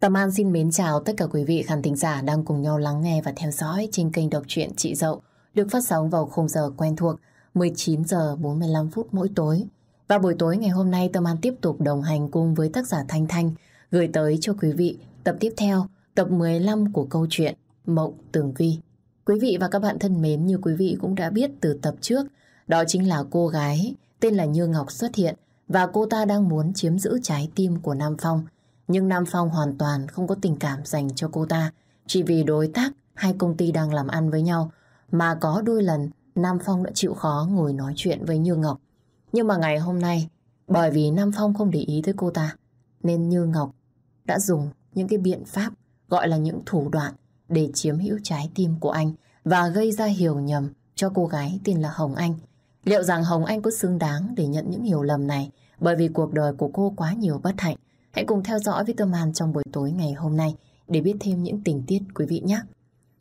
Tâm An xin mến chào tất cả quý vị khán thính giả đang cùng nhau lắng nghe và theo dõi trên kênh đọc truyện Chị Dậu được phát sóng vào khung giờ quen thuộc 19 giờ 45 phút mỗi tối. Và buổi tối ngày hôm nay Tâm An tiếp tục đồng hành cùng với tác giả Thanh Thanh gửi tới cho quý vị tập tiếp theo, tập 15 của câu chuyện Mộng Tường Vi. Quý vị và các bạn thân mến như quý vị cũng đã biết từ tập trước, đó chính là cô gái tên là Như Ngọc xuất hiện và cô ta đang muốn chiếm giữ trái tim của Nam Phong. Nhưng Nam Phong hoàn toàn không có tình cảm dành cho cô ta, chỉ vì đối tác hai công ty đang làm ăn với nhau mà có đôi lần Nam Phong đã chịu khó ngồi nói chuyện với Như Ngọc. Nhưng mà ngày hôm nay, bởi vì Nam Phong không để ý tới cô ta, nên Như Ngọc đã dùng những cái biện pháp gọi là những thủ đoạn để chiếm hữu trái tim của anh và gây ra hiểu nhầm cho cô gái tên là Hồng Anh. Liệu rằng Hồng Anh có xứng đáng để nhận những hiểu lầm này bởi vì cuộc đời của cô quá nhiều bất hạnh? Hãy cùng theo dõi vitamin trong buổi tối ngày hôm nay để biết thêm những tình tiết quý vị nhé.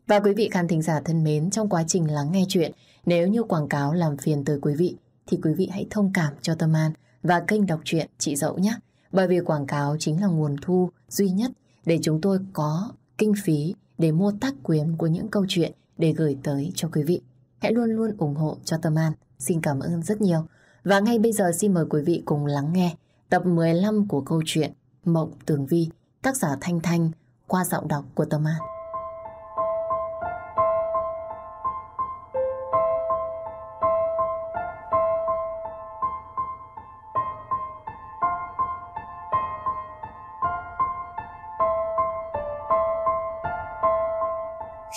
Và quý vị khán thính giả thân mến, trong quá trình lắng nghe chuyện, nếu như quảng cáo làm phiền tới quý vị, thì quý vị hãy thông cảm cho Tâm An và kênh đọc truyện chị Dậu nhé. Bởi vì quảng cáo chính là nguồn thu duy nhất để chúng tôi có kinh phí để mua tác quyền của những câu chuyện để gửi tới cho quý vị. Hãy luôn luôn ủng hộ cho Tâm An. Xin cảm ơn rất nhiều. Và ngay bây giờ xin mời quý vị cùng lắng nghe tập 15 của câu chuyện Mộng Tường Vi, tác giả Thanh Thanh qua giọng đọc của Tâm An.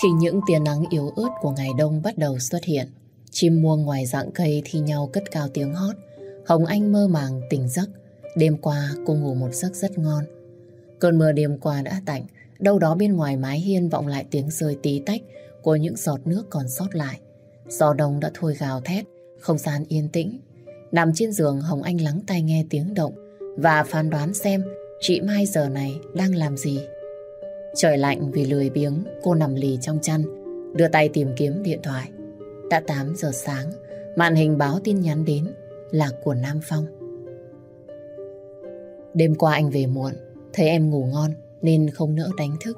Khi những tia nắng yếu ớt của ngày đông bắt đầu xuất hiện, chim muông ngoài dạng cây thi nhau cất cao tiếng hót. Hồng Anh mơ màng tỉnh giấc. Đêm qua cô ngủ một giấc rất ngon. Cơn mưa đêm qua đã tạnh, đâu đó bên ngoài mái hiên vọng lại tiếng rơi tí tách của những giọt nước còn sót lại. Gió đông đã thôi gào thét, không gian yên tĩnh. Nằm trên giường Hồng Anh lắng tai nghe tiếng động và phán đoán xem chị Mai giờ này đang làm gì. Trời lạnh vì lười biếng, cô nằm lì trong chăn, đưa tay tìm kiếm điện thoại. Đã 8 giờ sáng, màn hình báo tin nhắn đến là của Nam Phong. Đêm qua anh về muộn, thấy em ngủ ngon nên không nỡ đánh thức.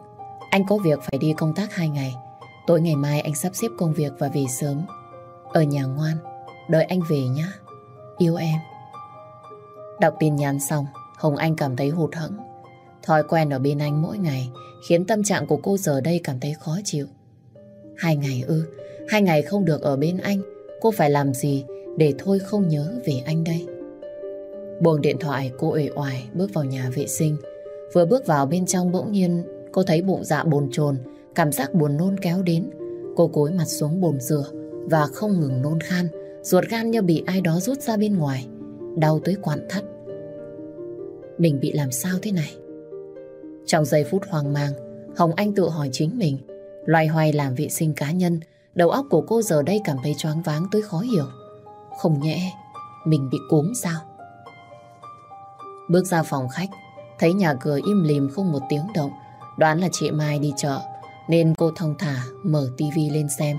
Anh có việc phải đi công tác 2 ngày. Tối ngày mai anh sắp xếp công việc và về sớm. Ở nhà ngoan, đợi anh về nhé. Yêu em. Đọc tin nhắn xong, Hồng Anh cảm thấy hụt hẫng. Thói quen ở bên anh mỗi ngày khiến tâm trạng của cô giờ đây cảm thấy khó chịu. Hai ngày ư, hai ngày không được ở bên anh, cô phải làm gì để thôi không nhớ về anh đây? Buông điện thoại, cô ủi oải bước vào nhà vệ sinh. Vừa bước vào bên trong bỗng nhiên cô thấy bụng dạ bồn chồn, cảm giác buồn nôn kéo đến. Cô cúi mặt xuống bồn rửa và không ngừng nôn khan, ruột gan như bị ai đó rút ra bên ngoài, đau tới quặn thắt. Mình bị làm sao thế này? Trong giây phút hoang mang, Hồng Anh tự hỏi chính mình, loay hoay làm vệ sinh cá nhân, đầu óc của cô giờ đây cảm thấy choáng váng tới khó hiểu. Không nhẽ, mình bị cúm sao? Bước ra phòng khách, thấy nhà cửa im lìm không một tiếng động, đoán là chị Mai đi chợ, nên cô thông thả mở tivi lên xem.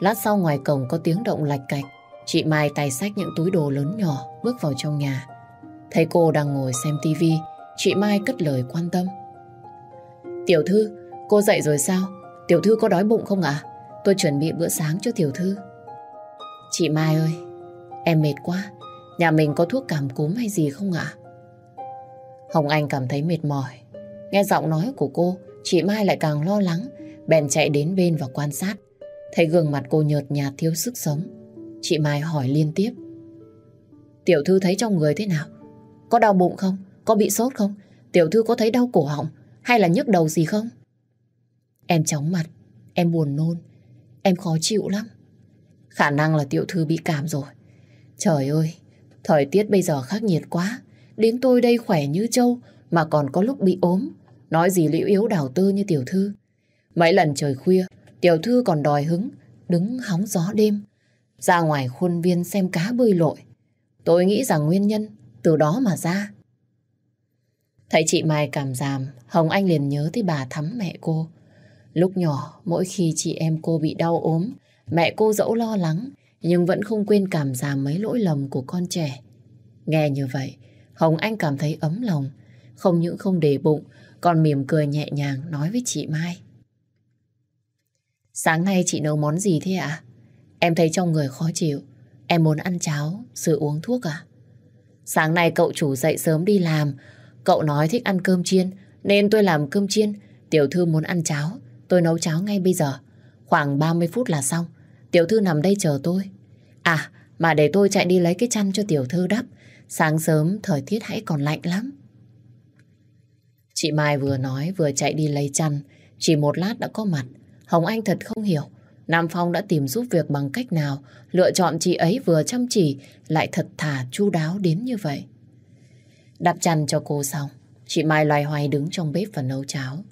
Lát sau ngoài cổng có tiếng động lạch cạch, chị Mai tay xách những túi đồ lớn nhỏ bước vào trong nhà. Thấy cô đang ngồi xem tivi, chị Mai cất lời quan tâm. Tiểu thư, cô dậy rồi sao? Tiểu thư có đói bụng không ạ? Tôi chuẩn bị bữa sáng cho tiểu thư. Chị Mai ơi, em mệt quá. Nhà mình có thuốc cảm cúm hay gì không ạ? Hồng Anh cảm thấy mệt mỏi. Nghe giọng nói của cô, chị Mai lại càng lo lắng, bèn chạy đến bên và quan sát. Thấy gương mặt cô nhợt nhạt thiếu sức sống. Chị Mai hỏi liên tiếp. Tiểu thư thấy trong người thế nào? Có đau bụng không? Có bị sốt không? Tiểu thư có thấy đau cổ họng? Hay là nhức đầu gì không? Em chóng mặt, em buồn nôn, em khó chịu lắm. Khả năng là tiểu thư bị cảm rồi. Trời ơi, thời tiết bây giờ khắc nghiệt quá. Đến tôi đây khỏe như trâu mà còn có lúc bị ốm. Nói gì liễu yếu đảo tư như tiểu thư. Mấy lần trời khuya, tiểu thư còn đòi hứng, đứng hóng gió đêm. Ra ngoài khuôn viên xem cá bơi lội. Tôi nghĩ rằng nguyên nhân từ đó mà ra. Thấy chị Mai cảm giảm, Hồng Anh liền nhớ tới bà thắm mẹ cô. Lúc nhỏ, mỗi khi chị em cô bị đau ốm, mẹ cô dẫu lo lắng, nhưng vẫn không quên cảm giảm mấy lỗi lầm của con trẻ. Nghe như vậy, Hồng Anh cảm thấy ấm lòng, không những không để bụng, còn mỉm cười nhẹ nhàng nói với chị Mai. Sáng nay chị nấu món gì thế ạ? Em thấy trong người khó chịu. Em muốn ăn cháo, rồi uống thuốc à? Sáng nay cậu chủ dậy sớm đi làm. Cậu nói thích ăn cơm chiên, nên tôi làm cơm chiên. Tiểu thư muốn ăn cháo, tôi nấu cháo ngay bây giờ. Khoảng 30 phút là xong. Tiểu thư nằm đây chờ tôi. À, mà để tôi chạy đi lấy cái chăn cho tiểu thư đắp. Sáng sớm thời tiết hãy còn lạnh lắm. Chị Mai vừa nói vừa chạy đi lấy chăn. Chỉ một lát đã có mặt. Hồng Anh thật không hiểu. Nam Phong đã tìm giúp việc bằng cách nào lựa chọn chị ấy vừa chăm chỉ lại thật thà chu đáo đến như vậy. Đặt chăn cho cô xong, chị Mai loay hoay đứng trong bếp và nấu cháo.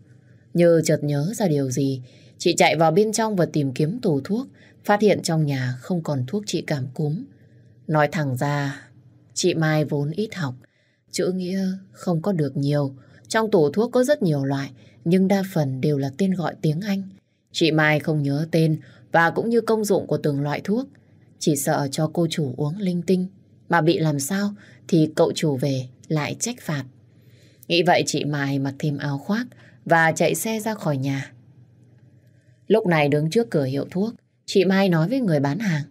Như chợt nhớ ra điều gì, chị chạy vào bên trong và tìm kiếm tủ thuốc, phát hiện trong nhà không còn thuốc trị cảm cúm. Nói thẳng ra, chị Mai vốn ít học, chữ nghĩa không có được nhiều. Trong tủ thuốc có rất nhiều loại, nhưng đa phần đều là tên gọi tiếng Anh. Chị Mai không nhớ tên và cũng như công dụng của từng loại thuốc. Chỉ sợ cho cô chủ uống linh tinh. Mà bị làm sao thì cậu chủ về lại trách phạt. Nghĩ vậy chị Mai mặc thêm áo khoác và chạy xe ra khỏi nhà. Lúc này đứng trước cửa hiệu thuốc, chị Mai nói với người bán hàng.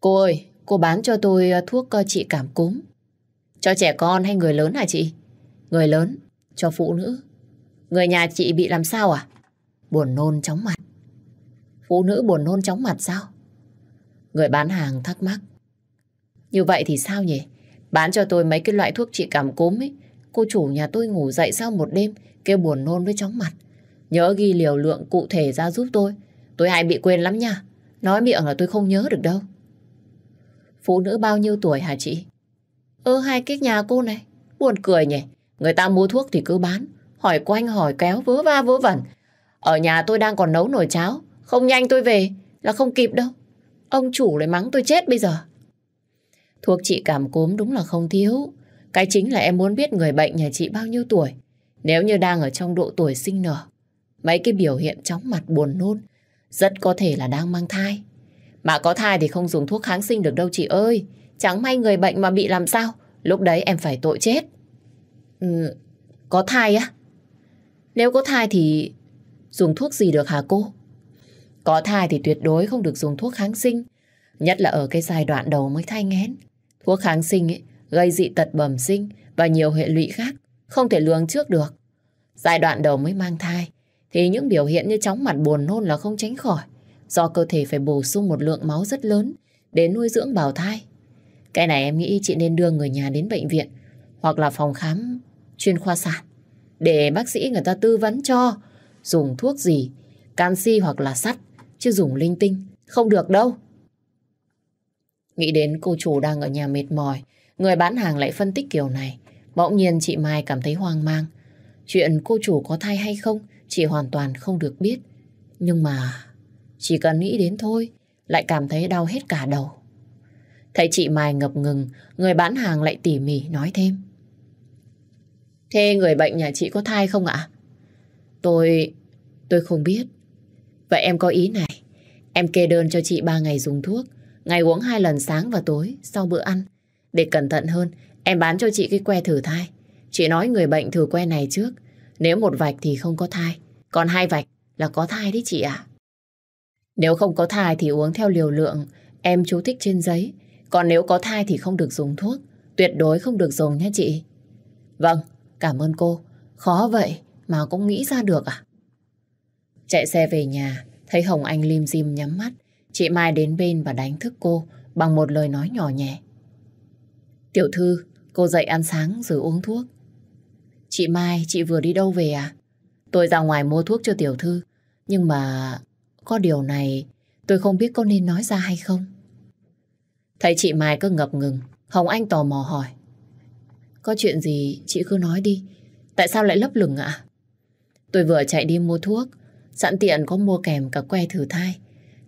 Cô ơi, cô bán cho tôi ờ, thuốc ờ, trị cảm cúm. Cho trẻ con hay người lớn hả chị? Người lớn, cho phụ nữ. Người nhà chị bị làm sao à? Buồn nôn chóng mặt. Phụ nữ buồn nôn chóng mặt sao? Người bán hàng thắc mắc. Như vậy thì sao nhỉ? Bán cho tôi mấy cái loại thuốc trị cảm cúm ấy. Cô chủ nhà tôi ngủ dậy sau một đêm kêu buồn nôn với chóng mặt. Nhớ ghi liều lượng cụ thể ra giúp tôi. Tôi hay bị quên lắm nha. Nói miệng là tôi không nhớ được đâu. Phụ nữ bao nhiêu tuổi hả chị? Ơ hai cái nhà cô này. Buồn cười nhỉ. Người ta mua thuốc thì cứ bán. Hỏi quanh hỏi kéo vớ va vớ vẩn. Ở nhà tôi đang còn nấu nồi cháo. Không nhanh tôi về là không kịp đâu. Ông chủ lại mắng tôi chết bây giờ. Thuốc chị cảm cúm đúng là không thiếu. Cái chính là em muốn biết người bệnh nhà chị bao nhiêu tuổi. Nếu như đang ở trong độ tuổi sinh nở, mấy cái biểu hiện chóng mặt buồn nôn, rất có thể là đang mang thai. Mà có thai thì không dùng thuốc kháng sinh được đâu chị ơi. Chẳng may người bệnh mà bị làm sao, lúc đấy em phải tội chết. Ừ, có thai á? Nếu có thai thì dùng thuốc gì được hả cô? Có thai thì tuyệt đối không được dùng thuốc kháng sinh. Nhất là ở cái giai đoạn đầu mới thai nghén. Thuốc kháng sinh ấy, gây dị tật bẩm sinh và nhiều hệ lụy khác, không thể lường trước được. Giai đoạn đầu mới mang thai, thì những biểu hiện như chóng mặt buồn nôn là không tránh khỏi, do cơ thể phải bổ sung một lượng máu rất lớn để nuôi dưỡng bào thai. Cái này em nghĩ chị nên đưa người nhà đến bệnh viện hoặc là phòng khám chuyên khoa sản để bác sĩ người ta tư vấn cho dùng thuốc gì, canxi hoặc là sắt, chứ dùng linh tinh, không được đâu. Nghĩ đến cô chủ đang ở nhà mệt mỏi, người bán hàng lại phân tích kiểu này. Bỗng nhiên chị Mai cảm thấy hoang mang. Chuyện cô chủ có thai hay không, chị hoàn toàn không được biết. Nhưng mà chỉ cần nghĩ đến thôi, lại cảm thấy đau hết cả đầu. Thấy chị Mai ngập ngừng, người bán hàng lại tỉ mỉ nói thêm. Thế người bệnh nhà chị có thai không ạ? Tôi... tôi không biết. Vậy em có ý này. Em kê đơn cho chị 3 ngày dùng thuốc. Ngày uống hai lần sáng và tối sau bữa ăn. Để cẩn thận hơn, em bán cho chị cái que thử thai. Chị nói người bệnh thử que này trước. Nếu một vạch thì không có thai. Còn hai vạch là có thai đấy chị ạ. Nếu không có thai thì uống theo liều lượng em chú thích trên giấy. Còn nếu có thai thì không được dùng thuốc. Tuyệt đối không được dùng nhé chị. Vâng, cảm ơn cô. Khó vậy mà cũng nghĩ ra được à? Chạy xe về nhà, thấy Hồng Anh lim dim nhắm mắt. Chị Mai đến bên và đánh thức cô bằng một lời nói nhỏ nhẹ. Tiểu thư, cô dậy ăn sáng rồi uống thuốc. Chị Mai, chị vừa đi đâu về à? Tôi ra ngoài mua thuốc cho tiểu thư. Nhưng mà có điều này tôi không biết có nên nói ra hay không. Thấy chị Mai cứ ngập ngừng, Hồng Anh tò mò hỏi. Có chuyện gì chị cứ nói đi. Tại sao lại lấp lửng ạ? Tôi vừa chạy đi mua thuốc, sẵn tiện có mua kèm cả que thử thai.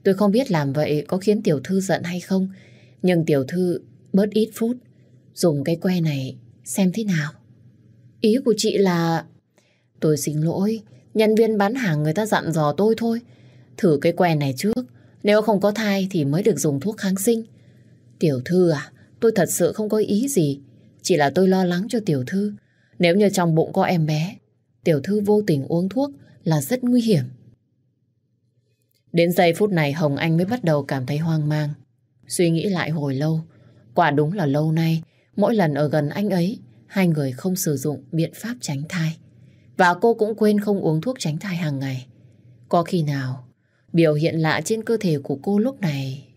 Tôi không biết làm vậy có khiến tiểu thư giận hay không, nhưng tiểu thư bớt ít phút, dùng cái que này xem thế nào. Ý của chị là... Tôi xin lỗi, nhân viên bán hàng người ta dặn dò tôi thôi. Thử cái que này trước, nếu không có thai thì mới được dùng thuốc kháng sinh. Tiểu thư à, tôi thật sự không có ý gì. Chỉ là tôi lo lắng cho tiểu thư. Nếu như trong bụng có em bé, tiểu thư vô tình uống thuốc là rất nguy hiểm. Đến giây phút này Hồng Anh mới bắt đầu cảm thấy hoang mang. Suy nghĩ lại hồi lâu, quả đúng là lâu nay, mỗi lần ở gần anh ấy, hai người không sử dụng biện pháp tránh thai. Và cô cũng quên không uống thuốc tránh thai hàng ngày. Có khi nào, biểu hiện lạ trên cơ thể của cô lúc này...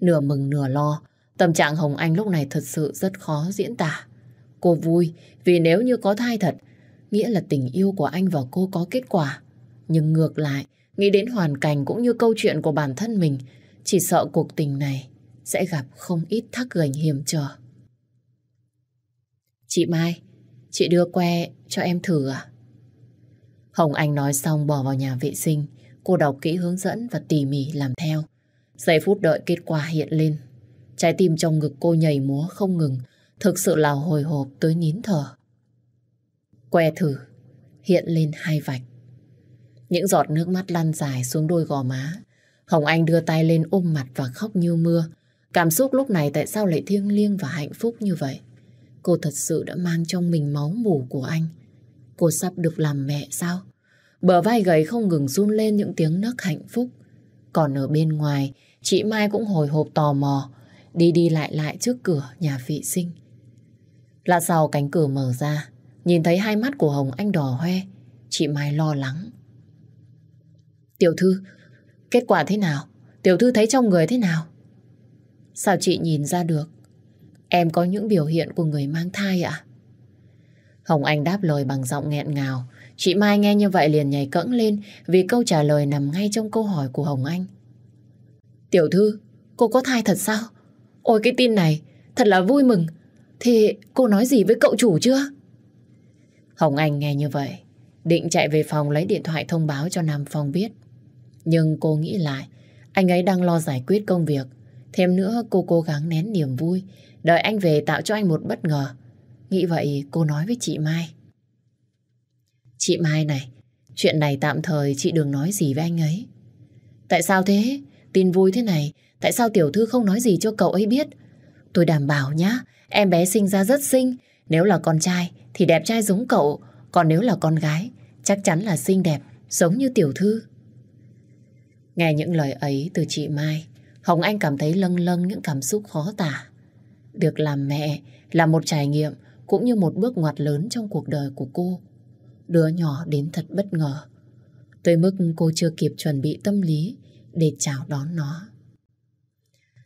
Nửa mừng nửa lo, tâm trạng Hồng Anh lúc này thật sự rất khó diễn tả. Cô vui vì nếu như có thai thật, nghĩa là tình yêu của anh và cô có kết quả. Nhưng ngược lại, nghĩ đến hoàn cảnh cũng như câu chuyện của bản thân mình, chỉ sợ cuộc tình này sẽ gặp không ít thắc gành hiểm trở. Chị Mai, chị đưa que cho em thử à? Hồng Anh nói xong bỏ vào nhà vệ sinh, cô đọc kỹ hướng dẫn và tỉ mỉ làm theo. Giây phút đợi kết quả hiện lên, trái tim trong ngực cô nhảy múa không ngừng, thực sự là hồi hộp tới nín thở. Que thử, hiện lên hai vạch. Những giọt nước mắt lăn dài xuống đôi gò má. Hồng Anh đưa tay lên ôm mặt và khóc như mưa. Cảm xúc lúc này tại sao lại thiêng liêng và hạnh phúc như vậy? Cô thật sự đã mang trong mình máu mủ của anh. Cô sắp được làm mẹ sao? Bờ vai gầy không ngừng run lên những tiếng nấc hạnh phúc. Còn ở bên ngoài, chị Mai cũng hồi hộp tò mò, đi đi lại lại trước cửa nhà vệ sinh. Lạ sau cánh cửa mở ra, nhìn thấy hai mắt của Hồng Anh đỏ hoe, chị Mai lo lắng. Tiểu thư, kết quả thế nào? Tiểu thư thấy trong người thế nào? Sao chị nhìn ra được? Em có những biểu hiện của người mang thai ạ? Hồng Anh đáp lời bằng giọng nghẹn ngào. Chị Mai nghe như vậy liền nhảy cẫng lên vì câu trả lời nằm ngay trong câu hỏi của Hồng Anh. Tiểu thư, cô có thai thật sao? Ôi cái tin này, thật là vui mừng. Thì cô nói gì với cậu chủ chưa? Hồng Anh nghe như vậy, định chạy về phòng lấy điện thoại thông báo cho Nam Phong biết. Nhưng cô nghĩ lại, anh ấy đang lo giải quyết công việc. Thêm nữa cô cố gắng nén niềm vui, đợi anh về tạo cho anh một bất ngờ. Nghĩ vậy cô nói với chị Mai. Chị Mai này, chuyện này tạm thời chị đừng nói gì với anh ấy. Tại sao thế? Tin vui thế này, tại sao tiểu thư không nói gì cho cậu ấy biết? Tôi đảm bảo nhá, em bé sinh ra rất xinh. Nếu là con trai thì đẹp trai giống cậu, còn nếu là con gái, chắc chắn là xinh đẹp, giống như tiểu thư. Nghe những lời ấy từ chị Mai, Hồng Anh cảm thấy lâng lâng những cảm xúc khó tả. Được làm mẹ là một trải nghiệm cũng như một bước ngoặt lớn trong cuộc đời của cô. Đứa nhỏ đến thật bất ngờ. Tới mức cô chưa kịp chuẩn bị tâm lý để chào đón nó.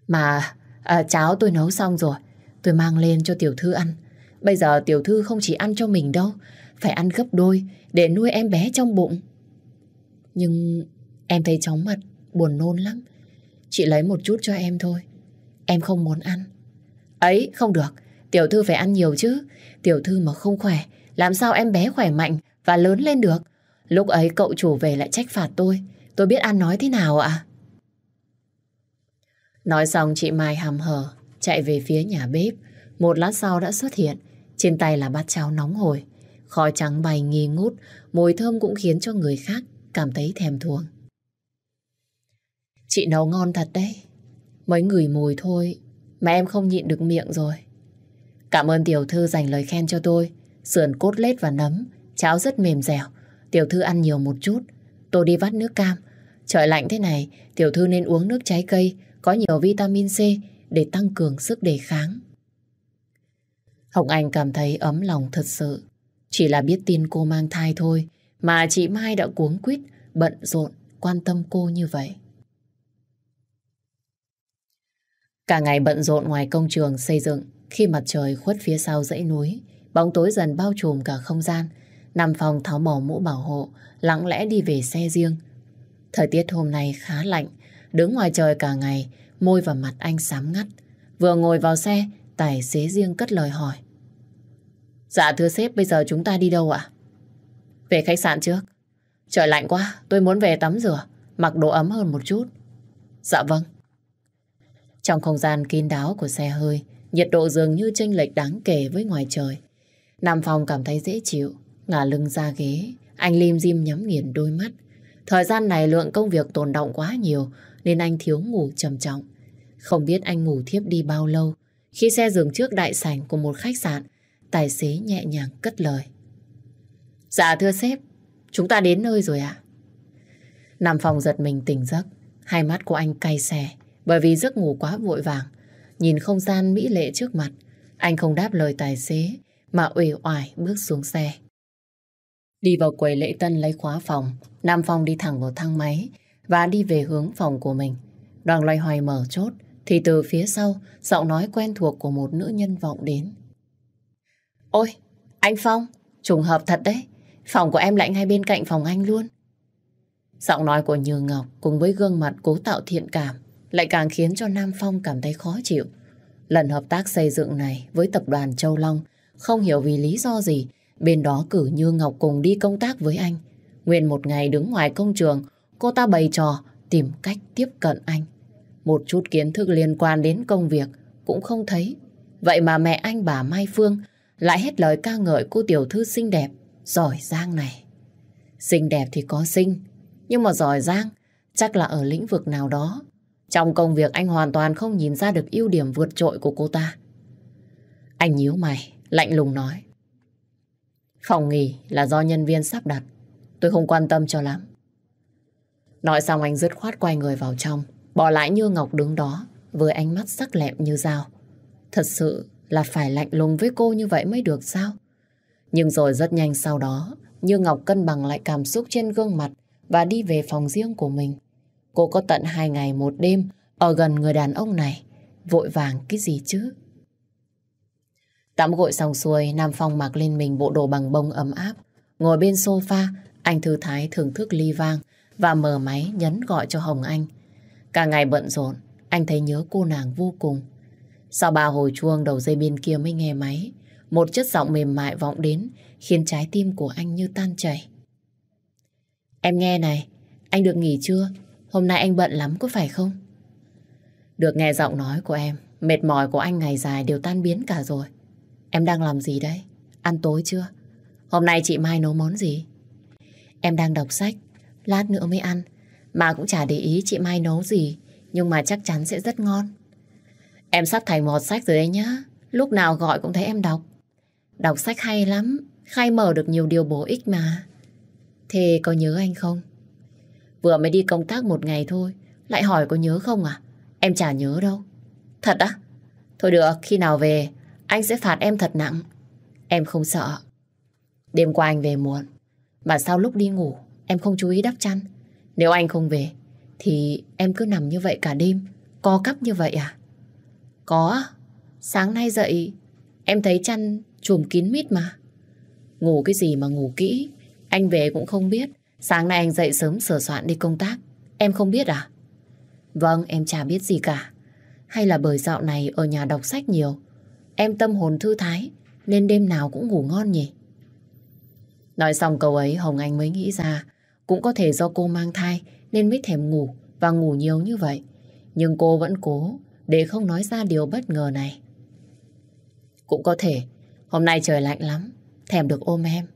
Mà à, cháo tôi nấu xong rồi. Tôi mang lên cho tiểu thư ăn. Bây giờ tiểu thư không chỉ ăn cho mình đâu, phải ăn gấp đôi để nuôi em bé trong bụng. Nhưng em thấy chóng mặt, buồn nôn lắm. Chị lấy một chút cho em thôi. Em không muốn ăn. Ấy, không được. Tiểu thư phải ăn nhiều chứ. Tiểu thư mà không khỏe, làm sao em bé khỏe mạnh và lớn lên được. Lúc ấy cậu chủ về lại trách phạt tôi. Tôi biết ăn nói thế nào ạ? Nói xong chị Mai hàm hở, chạy về phía nhà bếp. Một lát sau đã xuất hiện. Trên tay là bát cháo nóng hổi. Khói trắng bay nghi ngút, mùi thơm cũng khiến cho người khác cảm thấy thèm thuồng. Chị nấu ngon thật đấy. Mấy người mùi thôi mà em không nhịn được miệng rồi. Cảm ơn tiểu thư dành lời khen cho tôi. Sườn cốt lết và nấm, cháo rất mềm dẻo. Tiểu thư ăn nhiều một chút. Tôi đi vắt nước cam. Trời lạnh thế này, tiểu thư nên uống nước trái cây có nhiều vitamin C để tăng cường sức đề kháng. Hồng Anh cảm thấy ấm lòng thật sự. Chỉ là biết tin cô mang thai thôi mà chị Mai đã cuống quýt, bận rộn, quan tâm cô như vậy. Cả ngày bận rộn ngoài công trường xây dựng, khi mặt trời khuất phía sau dãy núi, bóng tối dần bao trùm cả không gian. Nằm phòng tháo bỏ mũ bảo hộ, lặng lẽ đi về xe riêng. Thời tiết hôm nay khá lạnh, đứng ngoài trời cả ngày, môi và mặt anh sám ngắt. Vừa ngồi vào xe, tài xế riêng cất lời hỏi. Dạ thưa sếp, bây giờ chúng ta đi đâu ạ? Về khách sạn trước. Trời lạnh quá, tôi muốn về tắm rửa, mặc đồ ấm hơn một chút. Dạ vâng. Trong không gian kín đáo của xe hơi, nhiệt độ dường như chênh lệch đáng kể với ngoài trời. Nam Phong cảm thấy dễ chịu, ngả lưng ra ghế, anh lim dim nhắm nghiền đôi mắt. Thời gian này lượng công việc tồn động quá nhiều nên anh thiếu ngủ trầm trọng. Không biết anh ngủ thiếp đi bao lâu. Khi xe dừng trước đại sảnh của một khách sạn, tài xế nhẹ nhàng cất lời. Dạ thưa sếp, chúng ta đến nơi rồi ạ. Nam phòng giật mình tỉnh giấc, hai mắt của anh cay xè bởi vì giấc ngủ quá vội vàng. Nhìn không gian mỹ lệ trước mặt, anh không đáp lời tài xế mà uể oải bước xuống xe. Đi vào quầy lễ tân lấy khóa phòng, Nam Phong đi thẳng vào thang máy và đi về hướng phòng của mình. Đoàn loay hoay mở chốt, thì từ phía sau, giọng nói quen thuộc của một nữ nhân vọng đến. Ôi, anh Phong, trùng hợp thật đấy. Phòng của em lại ngay bên cạnh phòng anh luôn. Giọng nói của Như Ngọc cùng với gương mặt cố tạo thiện cảm lại càng khiến cho Nam Phong cảm thấy khó chịu. Lần hợp tác xây dựng này với tập đoàn Châu Long không hiểu vì lý do gì bên đó cử Như Ngọc cùng đi công tác với anh. Nguyên một ngày đứng ngoài công trường cô ta bày trò tìm cách tiếp cận anh. Một chút kiến thức liên quan đến công việc cũng không thấy. Vậy mà mẹ anh bà Mai Phương lại hết lời ca ngợi cô tiểu thư xinh đẹp, giỏi giang này. Xinh đẹp thì có xinh, nhưng mà giỏi giang chắc là ở lĩnh vực nào đó. Trong công việc anh hoàn toàn không nhìn ra được ưu điểm vượt trội của cô ta. Anh nhíu mày, lạnh lùng nói. Phòng nghỉ là do nhân viên sắp đặt. Tôi không quan tâm cho lắm. Nói xong anh dứt khoát quay người vào trong, bỏ lại Như Ngọc đứng đó với ánh mắt sắc lẹm như dao. Thật sự là phải lạnh lùng với cô như vậy mới được sao? Nhưng rồi rất nhanh sau đó, Như Ngọc cân bằng lại cảm xúc trên gương mặt và đi về phòng riêng của mình. Cô có tận hai ngày một đêm ở gần người đàn ông này. Vội vàng cái gì chứ? Tắm gội xong xuôi, Nam Phong mặc lên mình bộ đồ bằng bông ấm áp. Ngồi bên sofa, anh thư thái thưởng thức ly vang và mở máy nhấn gọi cho Hồng Anh. Cả ngày bận rộn, anh thấy nhớ cô nàng vô cùng. Sau ba hồi chuông đầu dây bên kia mới nghe máy, một chất giọng mềm mại vọng đến khiến trái tim của anh như tan chảy. Em nghe này, anh được nghỉ chưa? Hôm nay anh bận lắm có phải không? Được nghe giọng nói của em, mệt mỏi của anh ngày dài đều tan biến cả rồi. Em đang làm gì đấy? Ăn tối chưa? Hôm nay chị Mai nấu món gì? Em đang đọc sách, lát nữa mới ăn. Mà cũng chả để ý chị Mai nấu gì, nhưng mà chắc chắn sẽ rất ngon. Em sắp thành một sách rồi đấy nhá. Lúc nào gọi cũng thấy em đọc. Đọc sách hay lắm, khai mở được nhiều điều bổ ích mà. Thế có nhớ anh không? Vừa mới đi công tác một ngày thôi, lại hỏi có nhớ không à? Em chả nhớ đâu. Thật á? Thôi được, khi nào về, anh sẽ phạt em thật nặng. Em không sợ. Đêm qua anh về muộn, mà sao lúc đi ngủ, em không chú ý đắp chăn? Nếu anh không về, thì em cứ nằm như vậy cả đêm, co cắp như vậy à? Có, sáng nay dậy, em thấy chăn chùm kín mít mà. Ngủ cái gì mà ngủ kỹ, anh về cũng không biết. Sáng nay anh dậy sớm sửa soạn đi công tác. Em không biết à? Vâng, em chả biết gì cả. Hay là bởi dạo này ở nhà đọc sách nhiều. Em tâm hồn thư thái, nên đêm nào cũng ngủ ngon nhỉ? Nói xong câu ấy Hồng Anh mới nghĩ ra cũng có thể do cô mang thai nên mới thèm ngủ và ngủ nhiều như vậy. Nhưng cô vẫn cố để không nói ra điều bất ngờ này. Cũng có thể hôm nay trời lạnh lắm, thèm được ôm em.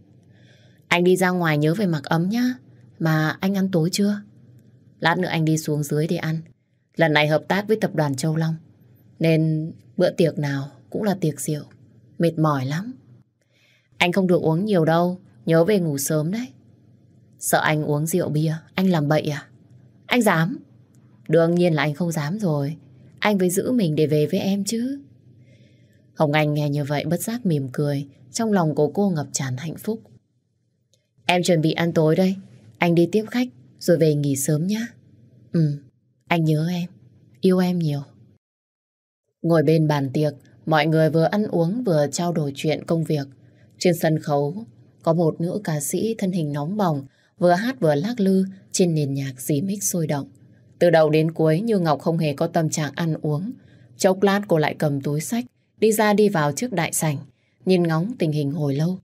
Anh đi ra ngoài nhớ về mặc ấm nhá. Mà anh ăn tối chưa? Lát nữa anh đi xuống dưới để ăn. Lần này hợp tác với tập đoàn Châu Long. Nên bữa tiệc nào cũng là tiệc rượu. Mệt mỏi lắm. Anh không được uống nhiều đâu. Nhớ về ngủ sớm đấy. Sợ anh uống rượu bia, anh làm bậy à? Anh dám. Đương nhiên là anh không dám rồi. Anh phải giữ mình để về với em chứ. Hồng Anh nghe như vậy bất giác mỉm cười. Trong lòng của cô ngập tràn hạnh phúc. Em chuẩn bị ăn tối đây. Anh đi tiếp khách rồi về nghỉ sớm nhé. Ừ, anh nhớ em. Yêu em nhiều. Ngồi bên bàn tiệc, mọi người vừa ăn uống vừa trao đổi chuyện công việc. Trên sân khấu, có một nữ ca sĩ thân hình nóng bỏng, vừa hát vừa lắc lư trên nền nhạc dì mít sôi động. Từ đầu đến cuối Như Ngọc không hề có tâm trạng ăn uống. Chốc lát cô lại cầm túi sách, đi ra đi vào trước đại sảnh, nhìn ngóng tình hình hồi lâu.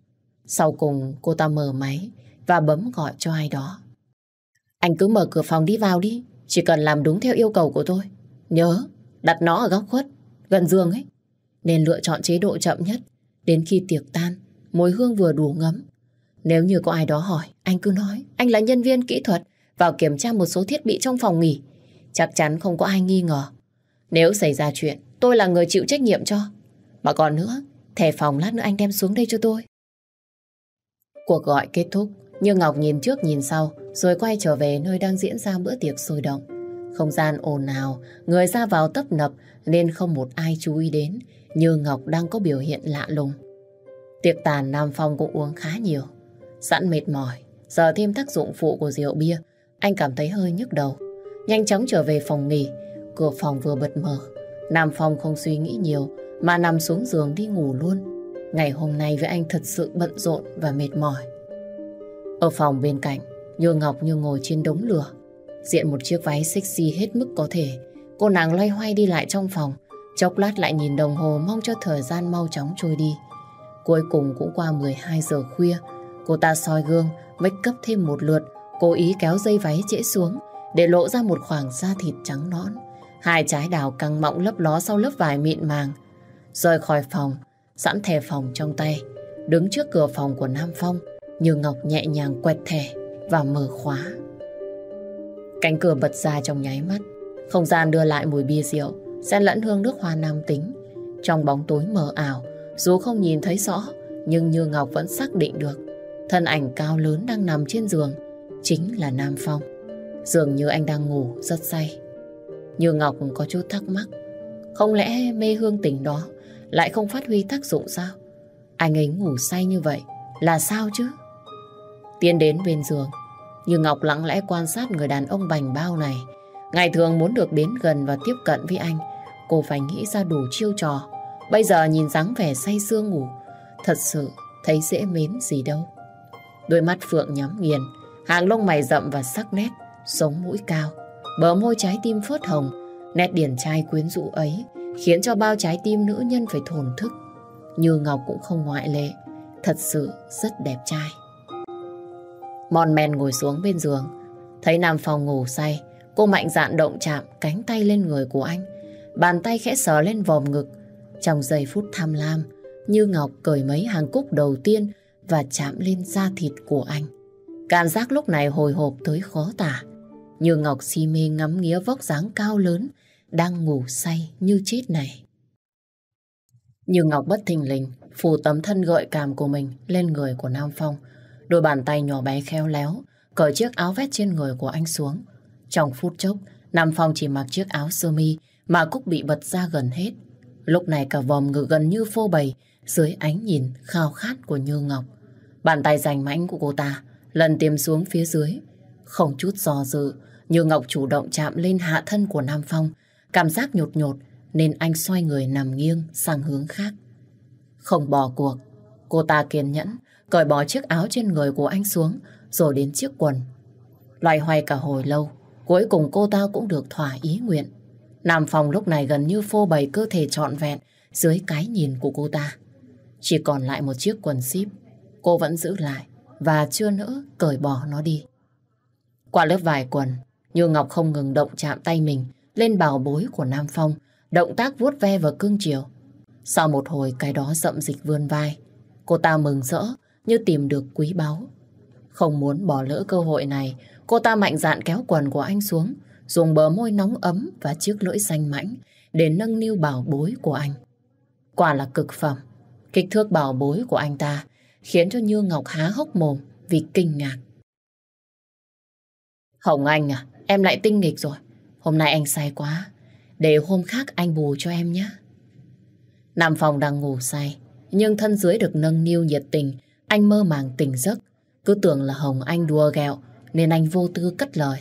Sau cùng cô ta mở máy và bấm gọi cho ai đó. Anh cứ mở cửa phòng đi vào đi, chỉ cần làm đúng theo yêu cầu của tôi. Nhớ, đặt nó ở góc khuất, gần giường ấy. Nên lựa chọn chế độ chậm nhất, đến khi tiệc tan, mùi hương vừa đủ ngấm. Nếu như có ai đó hỏi, anh cứ nói, anh là nhân viên kỹ thuật, vào kiểm tra một số thiết bị trong phòng nghỉ. Chắc chắn không có ai nghi ngờ. Nếu xảy ra chuyện, tôi là người chịu trách nhiệm cho. Mà còn nữa, Thẻ phòng lát nữa anh đem xuống đây cho tôi. Cuộc gọi kết thúc, như Ngọc nhìn trước nhìn sau, rồi quay trở về nơi đang diễn ra bữa tiệc sôi động. Không gian ồn ào, người ra vào tấp nập nên không một ai chú ý đến, như Ngọc đang có biểu hiện lạ lùng. Tiệc tàn Nam Phong cũng uống khá nhiều. Sẵn mệt mỏi, giờ thêm tác dụng phụ của rượu bia, anh cảm thấy hơi nhức đầu. Nhanh chóng trở về phòng nghỉ, cửa phòng vừa bật mở. Nam Phong không suy nghĩ nhiều, mà nằm xuống giường đi ngủ luôn. Ngày hôm nay với anh thật sự bận rộn và mệt mỏi. Ở phòng bên cạnh, Như Ngọc như ngồi trên đống lửa. Diện một chiếc váy sexy hết mức có thể. Cô nàng loay hoay đi lại trong phòng. Chốc lát lại nhìn đồng hồ mong cho thời gian mau chóng trôi đi. Cuối cùng cũng qua 12 giờ khuya. Cô ta soi gương, make cấp thêm một lượt. Cố ý kéo dây váy trễ xuống để lộ ra một khoảng da thịt trắng nõn. Hai trái đào căng mọng lấp ló sau lớp vải mịn màng. Rời khỏi phòng, sẵn thẻ phòng trong tay. Đứng trước cửa phòng của Nam Phong, Như Ngọc nhẹ nhàng quẹt thẻ và mở khóa. Cánh cửa bật ra trong nháy mắt. Không gian đưa lại mùi bia rượu, xen lẫn hương nước hoa nam tính. Trong bóng tối mờ ảo, dù không nhìn thấy rõ, nhưng Như Ngọc vẫn xác định được. Thân ảnh cao lớn đang nằm trên giường, chính là Nam Phong. Dường như anh đang ngủ rất say. Như Ngọc có chút thắc mắc. Không lẽ mê hương tình đó lại không phát huy tác dụng sao? Anh ấy ngủ say như vậy là sao chứ? Tiến đến bên giường, như Ngọc lặng lẽ quan sát người đàn ông bành bao này. Ngày thường muốn được đến gần và tiếp cận với anh, cô phải nghĩ ra đủ chiêu trò. Bây giờ nhìn dáng vẻ say sưa ngủ, thật sự thấy dễ mến gì đâu. Đôi mắt Phượng nhắm nghiền, hàng lông mày rậm và sắc nét, sống mũi cao, bờ môi trái tim phớt hồng, nét điển trai quyến rũ ấy khiến cho bao trái tim nữ nhân phải thổn thức. Như Ngọc cũng không ngoại lệ, thật sự rất đẹp trai. Mòn men ngồi xuống bên giường, thấy Nam Phong ngủ say, cô mạnh dạn động chạm cánh tay lên người của anh, bàn tay khẽ sờ lên vòm ngực. Trong giây phút tham lam, Như Ngọc cởi mấy hàng cúc đầu tiên và chạm lên da thịt của anh. Cảm giác lúc này hồi hộp tới khó tả. Như Ngọc si mê ngắm nghía vóc dáng cao lớn, đang ngủ say như chết này. Như Ngọc bất thình lình, phủ tấm thân gợi cảm của mình lên người của Nam Phong. Đôi bàn tay nhỏ bé khéo léo, cởi chiếc áo vét trên người của anh xuống. Trong phút chốc, Nam Phong chỉ mặc chiếc áo sơ mi mà cúc bị bật ra gần hết. Lúc này cả vòm ngự gần như phô bày dưới ánh nhìn khao khát của Như Ngọc. Bàn tay rành mãnh của cô ta lần tìm xuống phía dưới. Không chút do dự, Như Ngọc chủ động chạm lên hạ thân của Nam Phong Cảm giác nhột nhột nên anh xoay người nằm nghiêng sang hướng khác. Không bỏ cuộc, cô ta kiên nhẫn cởi bỏ chiếc áo trên người của anh xuống rồi đến chiếc quần. Loay hoay cả hồi lâu, cuối cùng cô ta cũng được thỏa ý nguyện. Nam Phong lúc này gần như phô bày cơ thể trọn vẹn dưới cái nhìn của cô ta. Chỉ còn lại một chiếc quần ship, cô vẫn giữ lại và chưa nỡ cởi bỏ nó đi. Qua lớp vải quần, Như Ngọc không ngừng động chạm tay mình lên bào bối của Nam Phong, động tác vuốt ve và cương chiều. Sau một hồi cái đó rậm dịch vươn vai, cô ta mừng rỡ như tìm được quý báu. Không muốn bỏ lỡ cơ hội này, cô ta mạnh dạn kéo quần của anh xuống, dùng bờ môi nóng ấm và chiếc lưỡi xanh mãnh để nâng niu bảo bối của anh. Quả là cực phẩm, kích thước bảo bối của anh ta khiến cho Như Ngọc há hốc mồm vì kinh ngạc. Hồng Anh à, em lại tinh nghịch rồi. Hôm nay anh say quá. Để hôm khác anh bù cho em nhé. Nam phòng đang ngủ say. Nhưng thân dưới được nâng niu nhiệt tình. Anh mơ màng tỉnh giấc. Cứ tưởng là Hồng Anh đùa ghẹo. Nên anh vô tư cất lời.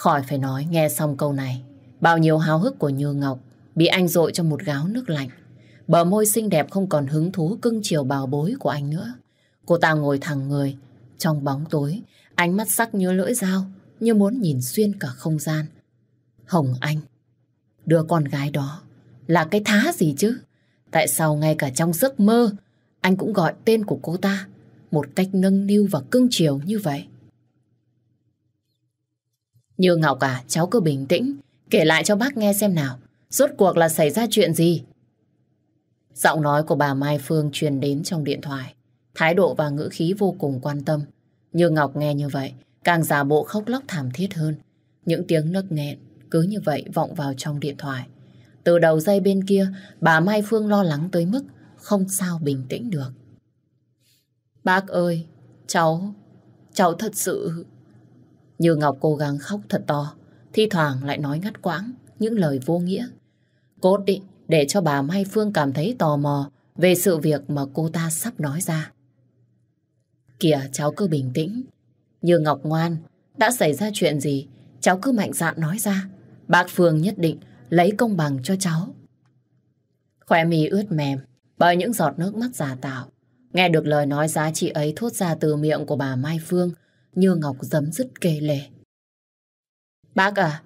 Khỏi phải nói nghe xong câu này. Bao nhiêu háo hức của Như Ngọc bị anh dội cho một gáo nước lạnh. Bờ môi xinh đẹp không còn hứng thú cưng chiều bào bối của anh nữa. Cô ta ngồi thẳng người. Trong bóng tối, ánh mắt sắc như lưỡi dao, như muốn nhìn xuyên cả không gian. Hồng Anh. Đứa con gái đó là cái thá gì chứ? Tại sao ngay cả trong giấc mơ anh cũng gọi tên của cô ta một cách nâng niu và cưng chiều như vậy? Như Ngọc à, cháu cứ bình tĩnh, kể lại cho bác nghe xem nào. Rốt cuộc là xảy ra chuyện gì? Giọng nói của bà Mai Phương truyền đến trong điện thoại. Thái độ và ngữ khí vô cùng quan tâm. Như Ngọc nghe như vậy, càng giả bộ khóc lóc thảm thiết hơn. Những tiếng nấc nghẹn cứ như vậy vọng vào trong điện thoại. Từ đầu dây bên kia, bà Mai Phương lo lắng tới mức không sao bình tĩnh được. Bác ơi, cháu, cháu thật sự... Như Ngọc cố gắng khóc thật to, thi thoảng lại nói ngắt quãng những lời vô nghĩa. Cốt định để cho bà Mai Phương cảm thấy tò mò về sự việc mà cô ta sắp nói ra. Kìa cháu cứ bình tĩnh, như Ngọc ngoan, đã xảy ra chuyện gì, cháu cứ mạnh dạn nói ra. Bác Phương nhất định lấy công bằng cho cháu. Khỏe mì ướt mềm bởi những giọt nước mắt giả tạo. Nghe được lời nói giá trị ấy thốt ra từ miệng của bà Mai Phương, như Ngọc dấm dứt kề lể. Bác à,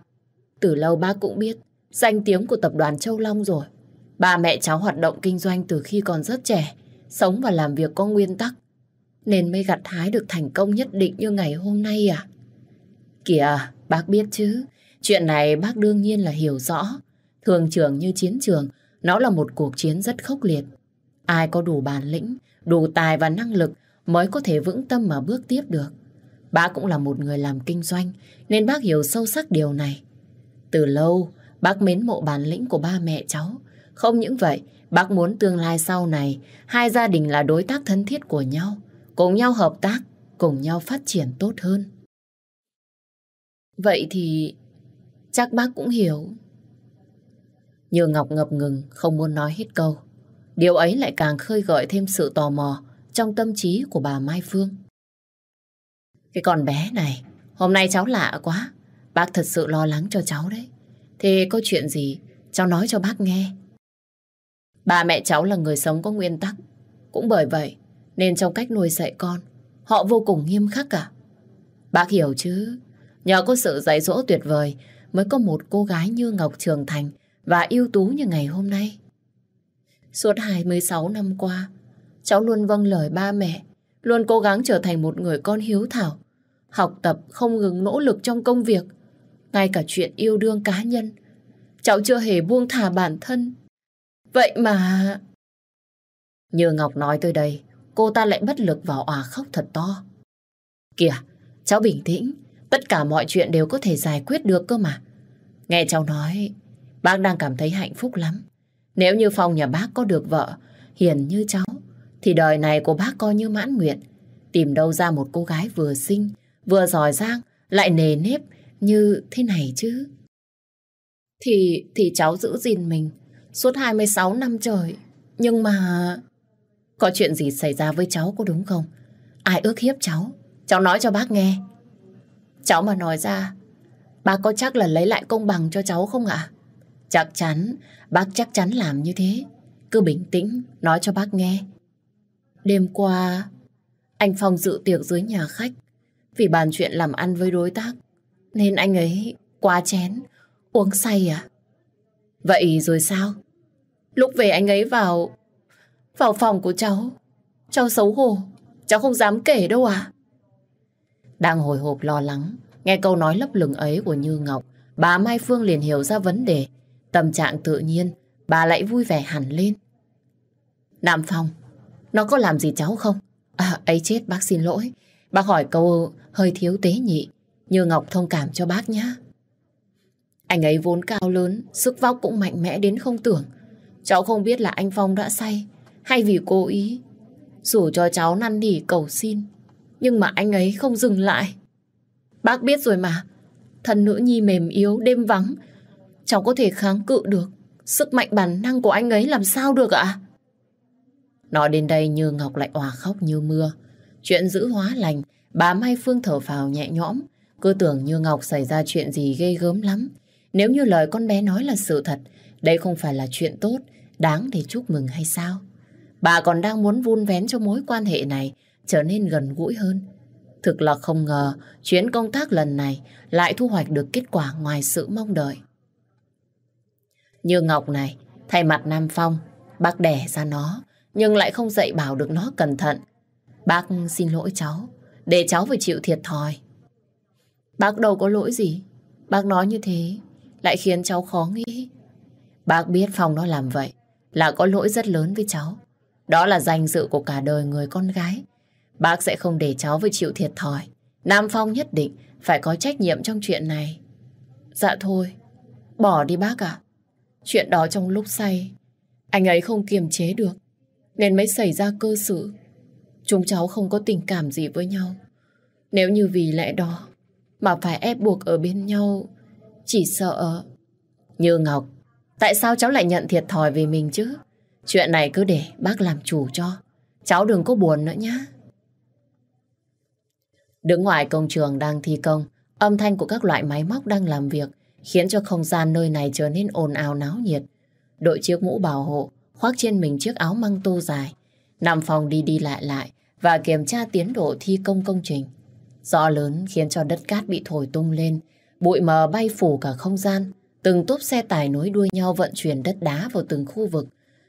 từ lâu bác cũng biết danh tiếng của tập đoàn Châu Long rồi. Ba mẹ cháu hoạt động kinh doanh từ khi còn rất trẻ, sống và làm việc có nguyên tắc, nên mới gặt hái được thành công nhất định như ngày hôm nay à? Kìa, bác biết chứ, chuyện này bác đương nhiên là hiểu rõ. Thường trường như chiến trường, nó là một cuộc chiến rất khốc liệt. Ai có đủ bản lĩnh, đủ tài và năng lực mới có thể vững tâm mà bước tiếp được. Bác cũng là một người làm kinh doanh, nên bác hiểu sâu sắc điều này. Từ lâu, bác mến mộ bản lĩnh của ba mẹ cháu. Không những vậy, bác muốn tương lai sau này, hai gia đình là đối tác thân thiết của nhau, cùng nhau hợp tác, cùng nhau phát triển tốt hơn. Vậy thì chắc bác cũng hiểu. Như Ngọc ngập ngừng, không muốn nói hết câu. Điều ấy lại càng khơi gợi thêm sự tò mò trong tâm trí của bà Mai Phương. Cái con bé này, hôm nay cháu lạ quá. Bác thật sự lo lắng cho cháu đấy. Thế có chuyện gì, cháu nói cho bác nghe. Ba mẹ cháu là người sống có nguyên tắc. Cũng bởi vậy, nên trong cách nuôi dạy con, họ vô cùng nghiêm khắc cả. Bác hiểu chứ, nhờ có sự dạy dỗ tuyệt vời mới có một cô gái như Ngọc Trường Thành và ưu tú như ngày hôm nay. Suốt 26 năm qua, cháu luôn vâng lời ba mẹ, luôn cố gắng trở thành một người con hiếu thảo, học tập không ngừng nỗ lực trong công việc, ngay cả chuyện yêu đương cá nhân. Cháu chưa hề buông thả bản thân. Vậy mà... Như Ngọc nói tới đây, cô ta lại bất lực vào òa khóc thật to. Kìa, cháu bình tĩnh, tất cả mọi chuyện đều có thể giải quyết được cơ mà. Nghe cháu nói, bác đang cảm thấy hạnh phúc lắm. Nếu như phòng nhà bác có được vợ, hiền như cháu, thì đời này của bác coi như mãn nguyện. Tìm đâu ra một cô gái vừa xinh, vừa giỏi giang, lại nề nếp như thế này chứ. Thì, thì cháu giữ gìn mình suốt 26 năm trời. Nhưng mà... Có chuyện gì xảy ra với cháu có đúng không? Ai ước hiếp cháu? Cháu nói cho bác nghe. Cháu mà nói ra, bác có chắc là lấy lại công bằng cho cháu không ạ? Chắc chắn, bác chắc chắn làm như thế. Cứ bình tĩnh, nói cho bác nghe. Đêm qua, anh Phong dự tiệc dưới nhà khách vì bàn chuyện làm ăn với đối tác. Nên anh ấy quá chén, uống say à? Vậy rồi sao? Lúc về anh ấy vào vào phòng của cháu. Cháu xấu hổ, cháu không dám kể đâu à? Đang hồi hộp lo lắng, nghe câu nói lấp lửng ấy của Như Ngọc, bà Mai Phương liền hiểu ra vấn đề. Tâm trạng tự nhiên, bà lại vui vẻ hẳn lên. Nam Phong, nó có làm gì cháu không? À, ấy chết bác xin lỗi. Bác hỏi câu hơi thiếu tế nhị. Như Ngọc thông cảm cho bác nhé. Anh ấy vốn cao lớn, sức vóc cũng mạnh mẽ đến không tưởng. Cháu không biết là anh Phong đã say hay vì cố ý. Dù cho cháu năn nỉ cầu xin, nhưng mà anh ấy không dừng lại. Bác biết rồi mà, thân nữ nhi mềm yếu, đêm vắng, cháu có thể kháng cự được. Sức mạnh bản năng của anh ấy làm sao được ạ? Nói đến đây như Ngọc lại òa khóc như mưa. Chuyện giữ hóa lành, bà Mai Phương thở phào nhẹ nhõm. Cứ tưởng như Ngọc xảy ra chuyện gì ghê gớm lắm. Nếu như lời con bé nói là sự thật, đây không phải là chuyện tốt, đáng để chúc mừng hay sao? Bà còn đang muốn vun vén cho mối quan hệ này trở nên gần gũi hơn. Thực là không ngờ chuyến công tác lần này lại thu hoạch được kết quả ngoài sự mong đợi. Như Ngọc này, thay mặt Nam Phong, bác đẻ ra nó, nhưng lại không dạy bảo được nó cẩn thận. Bác xin lỗi cháu, để cháu phải chịu thiệt thòi. Bác đâu có lỗi gì, bác nói như thế lại khiến cháu khó nghĩ. Bác biết Phong nó làm vậy là có lỗi rất lớn với cháu. Đó là danh dự của cả đời người con gái. Bác sẽ không để cháu phải chịu thiệt thòi. Nam Phong nhất định phải có trách nhiệm trong chuyện này. Dạ thôi, bỏ đi bác ạ. Chuyện đó trong lúc say, anh ấy không kiềm chế được. nên mới xảy ra cơ sự. Chúng cháu không có tình cảm gì với nhau. Nếu như vì lẽ đó mà phải ép buộc ở bên nhau, chỉ sợ... Như Ngọc, tại sao cháu lại nhận thiệt thòi vì mình chứ? Chuyện này cứ để bác làm chủ cho. Cháu đừng có buồn nữa nhé. Đứng ngoài công trường đang thi công, âm thanh của các loại máy móc đang làm việc khiến cho không gian nơi này trở nên ồn ào náo nhiệt. Đội chiếc mũ bảo hộ, khoác trên mình chiếc áo măng tô dài, nằm phòng đi đi lại lại và kiểm tra tiến độ thi công công trình. Gió lớn khiến cho đất cát bị thổi tung lên, bụi mờ bay phủ cả không gian, từng tốp xe tải nối đuôi nhau vận chuyển đất đá vào từng khu vực.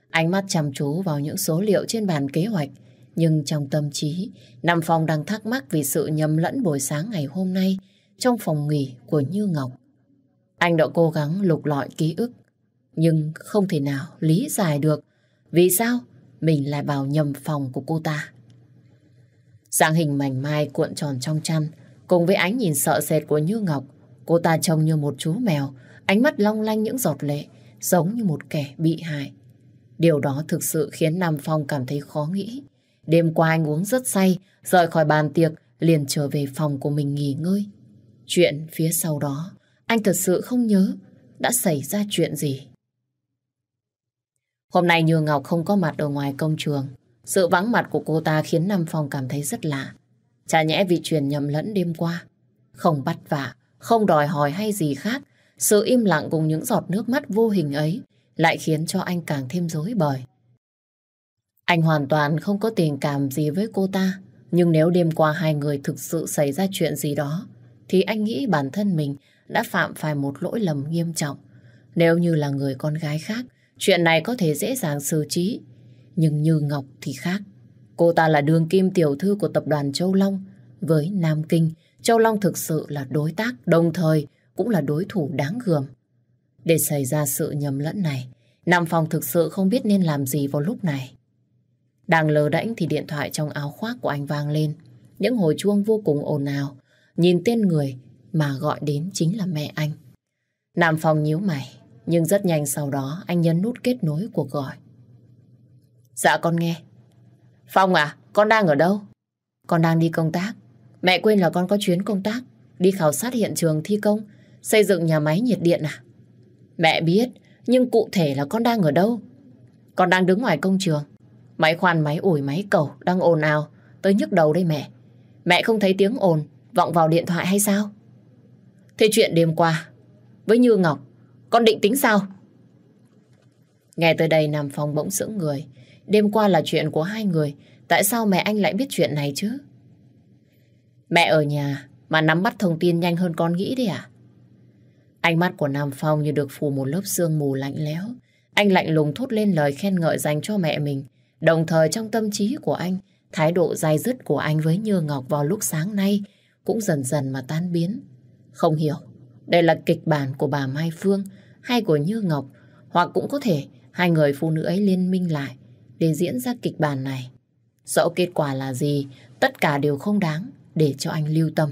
Ánh mắt chăm chú vào những số liệu trên bàn kế hoạch, nhưng trong tâm trí, Nam Phong đang thắc mắc vì sự nhầm lẫn buổi sáng ngày hôm nay trong phòng nghỉ của Như Ngọc. Anh đã cố gắng lục lọi ký ức, nhưng không thể nào lý giải được vì sao mình lại vào nhầm phòng của cô ta. Dạng hình mảnh mai cuộn tròn trong chăn, cùng với ánh nhìn sợ sệt của Như Ngọc, cô ta trông như một chú mèo, ánh mắt long lanh những giọt lệ, giống như một kẻ bị hại. Điều đó thực sự khiến Nam Phong cảm thấy khó nghĩ. Đêm qua anh uống rất say, rời khỏi bàn tiệc, liền trở về phòng của mình nghỉ ngơi. Chuyện phía sau đó, anh thật sự không nhớ đã xảy ra chuyện gì. Hôm nay Như Ngọc không có mặt ở ngoài công trường. Sự vắng mặt của cô ta khiến Nam Phong cảm thấy rất lạ. Chả nhẽ vì truyền nhầm lẫn đêm qua. Không bắt vả, không đòi hỏi hay gì khác. Sự im lặng cùng những giọt nước mắt vô hình ấy lại khiến cho anh càng thêm rối bời. Anh hoàn toàn không có tình cảm gì với cô ta. Nhưng nếu đêm qua hai người thực sự xảy ra chuyện gì đó, thì anh nghĩ bản thân mình đã phạm phải một lỗi lầm nghiêm trọng. Nếu như là người con gái khác, chuyện này có thể dễ dàng xử trí. Nhưng như Ngọc thì khác. Cô ta là đường kim tiểu thư của tập đoàn Châu Long. Với Nam Kinh, Châu Long thực sự là đối tác, đồng thời cũng là đối thủ đáng gườm. Để xảy ra sự nhầm lẫn này, Nam Phong thực sự không biết nên làm gì vào lúc này. Đang lờ đễnh thì điện thoại trong áo khoác của anh vang lên. Những hồi chuông vô cùng ồn ào. Nhìn tên người mà gọi đến chính là mẹ anh. Nam Phong nhíu mày, nhưng rất nhanh sau đó anh nhấn nút kết nối cuộc gọi. Dạ con nghe. Phong à, con đang ở đâu? Con đang đi công tác. Mẹ quên là con có chuyến công tác, đi khảo sát hiện trường thi công, xây dựng nhà máy nhiệt điện à? Mẹ biết, nhưng cụ thể là con đang ở đâu? Con đang đứng ngoài công trường. Máy khoan máy ủi máy cầu đang ồn ào, tới nhức đầu đây mẹ. Mẹ không thấy tiếng ồn vọng vào điện thoại hay sao? Thế chuyện đêm qua với Như Ngọc, con định tính sao? Nghe tới đây Nam Phong bỗng sững người. Đêm qua là chuyện của hai người, tại sao mẹ anh lại biết chuyện này chứ? Mẹ ở nhà mà nắm bắt thông tin nhanh hơn con nghĩ đấy à? Ánh mắt của Nam Phong như được phủ một lớp sương mù lạnh lẽo. Anh lạnh lùng thốt lên lời khen ngợi dành cho mẹ mình. Đồng thời trong tâm trí của anh, thái độ dai dứt của anh với Như Ngọc vào lúc sáng nay cũng dần dần mà tan biến. Không hiểu, đây là kịch bản của bà Mai Phương hay của Như Ngọc, hoặc cũng có thể hai người phụ nữ ấy liên minh lại để diễn ra kịch bản này. Dẫu kết quả là gì, tất cả đều không đáng để cho anh lưu tâm.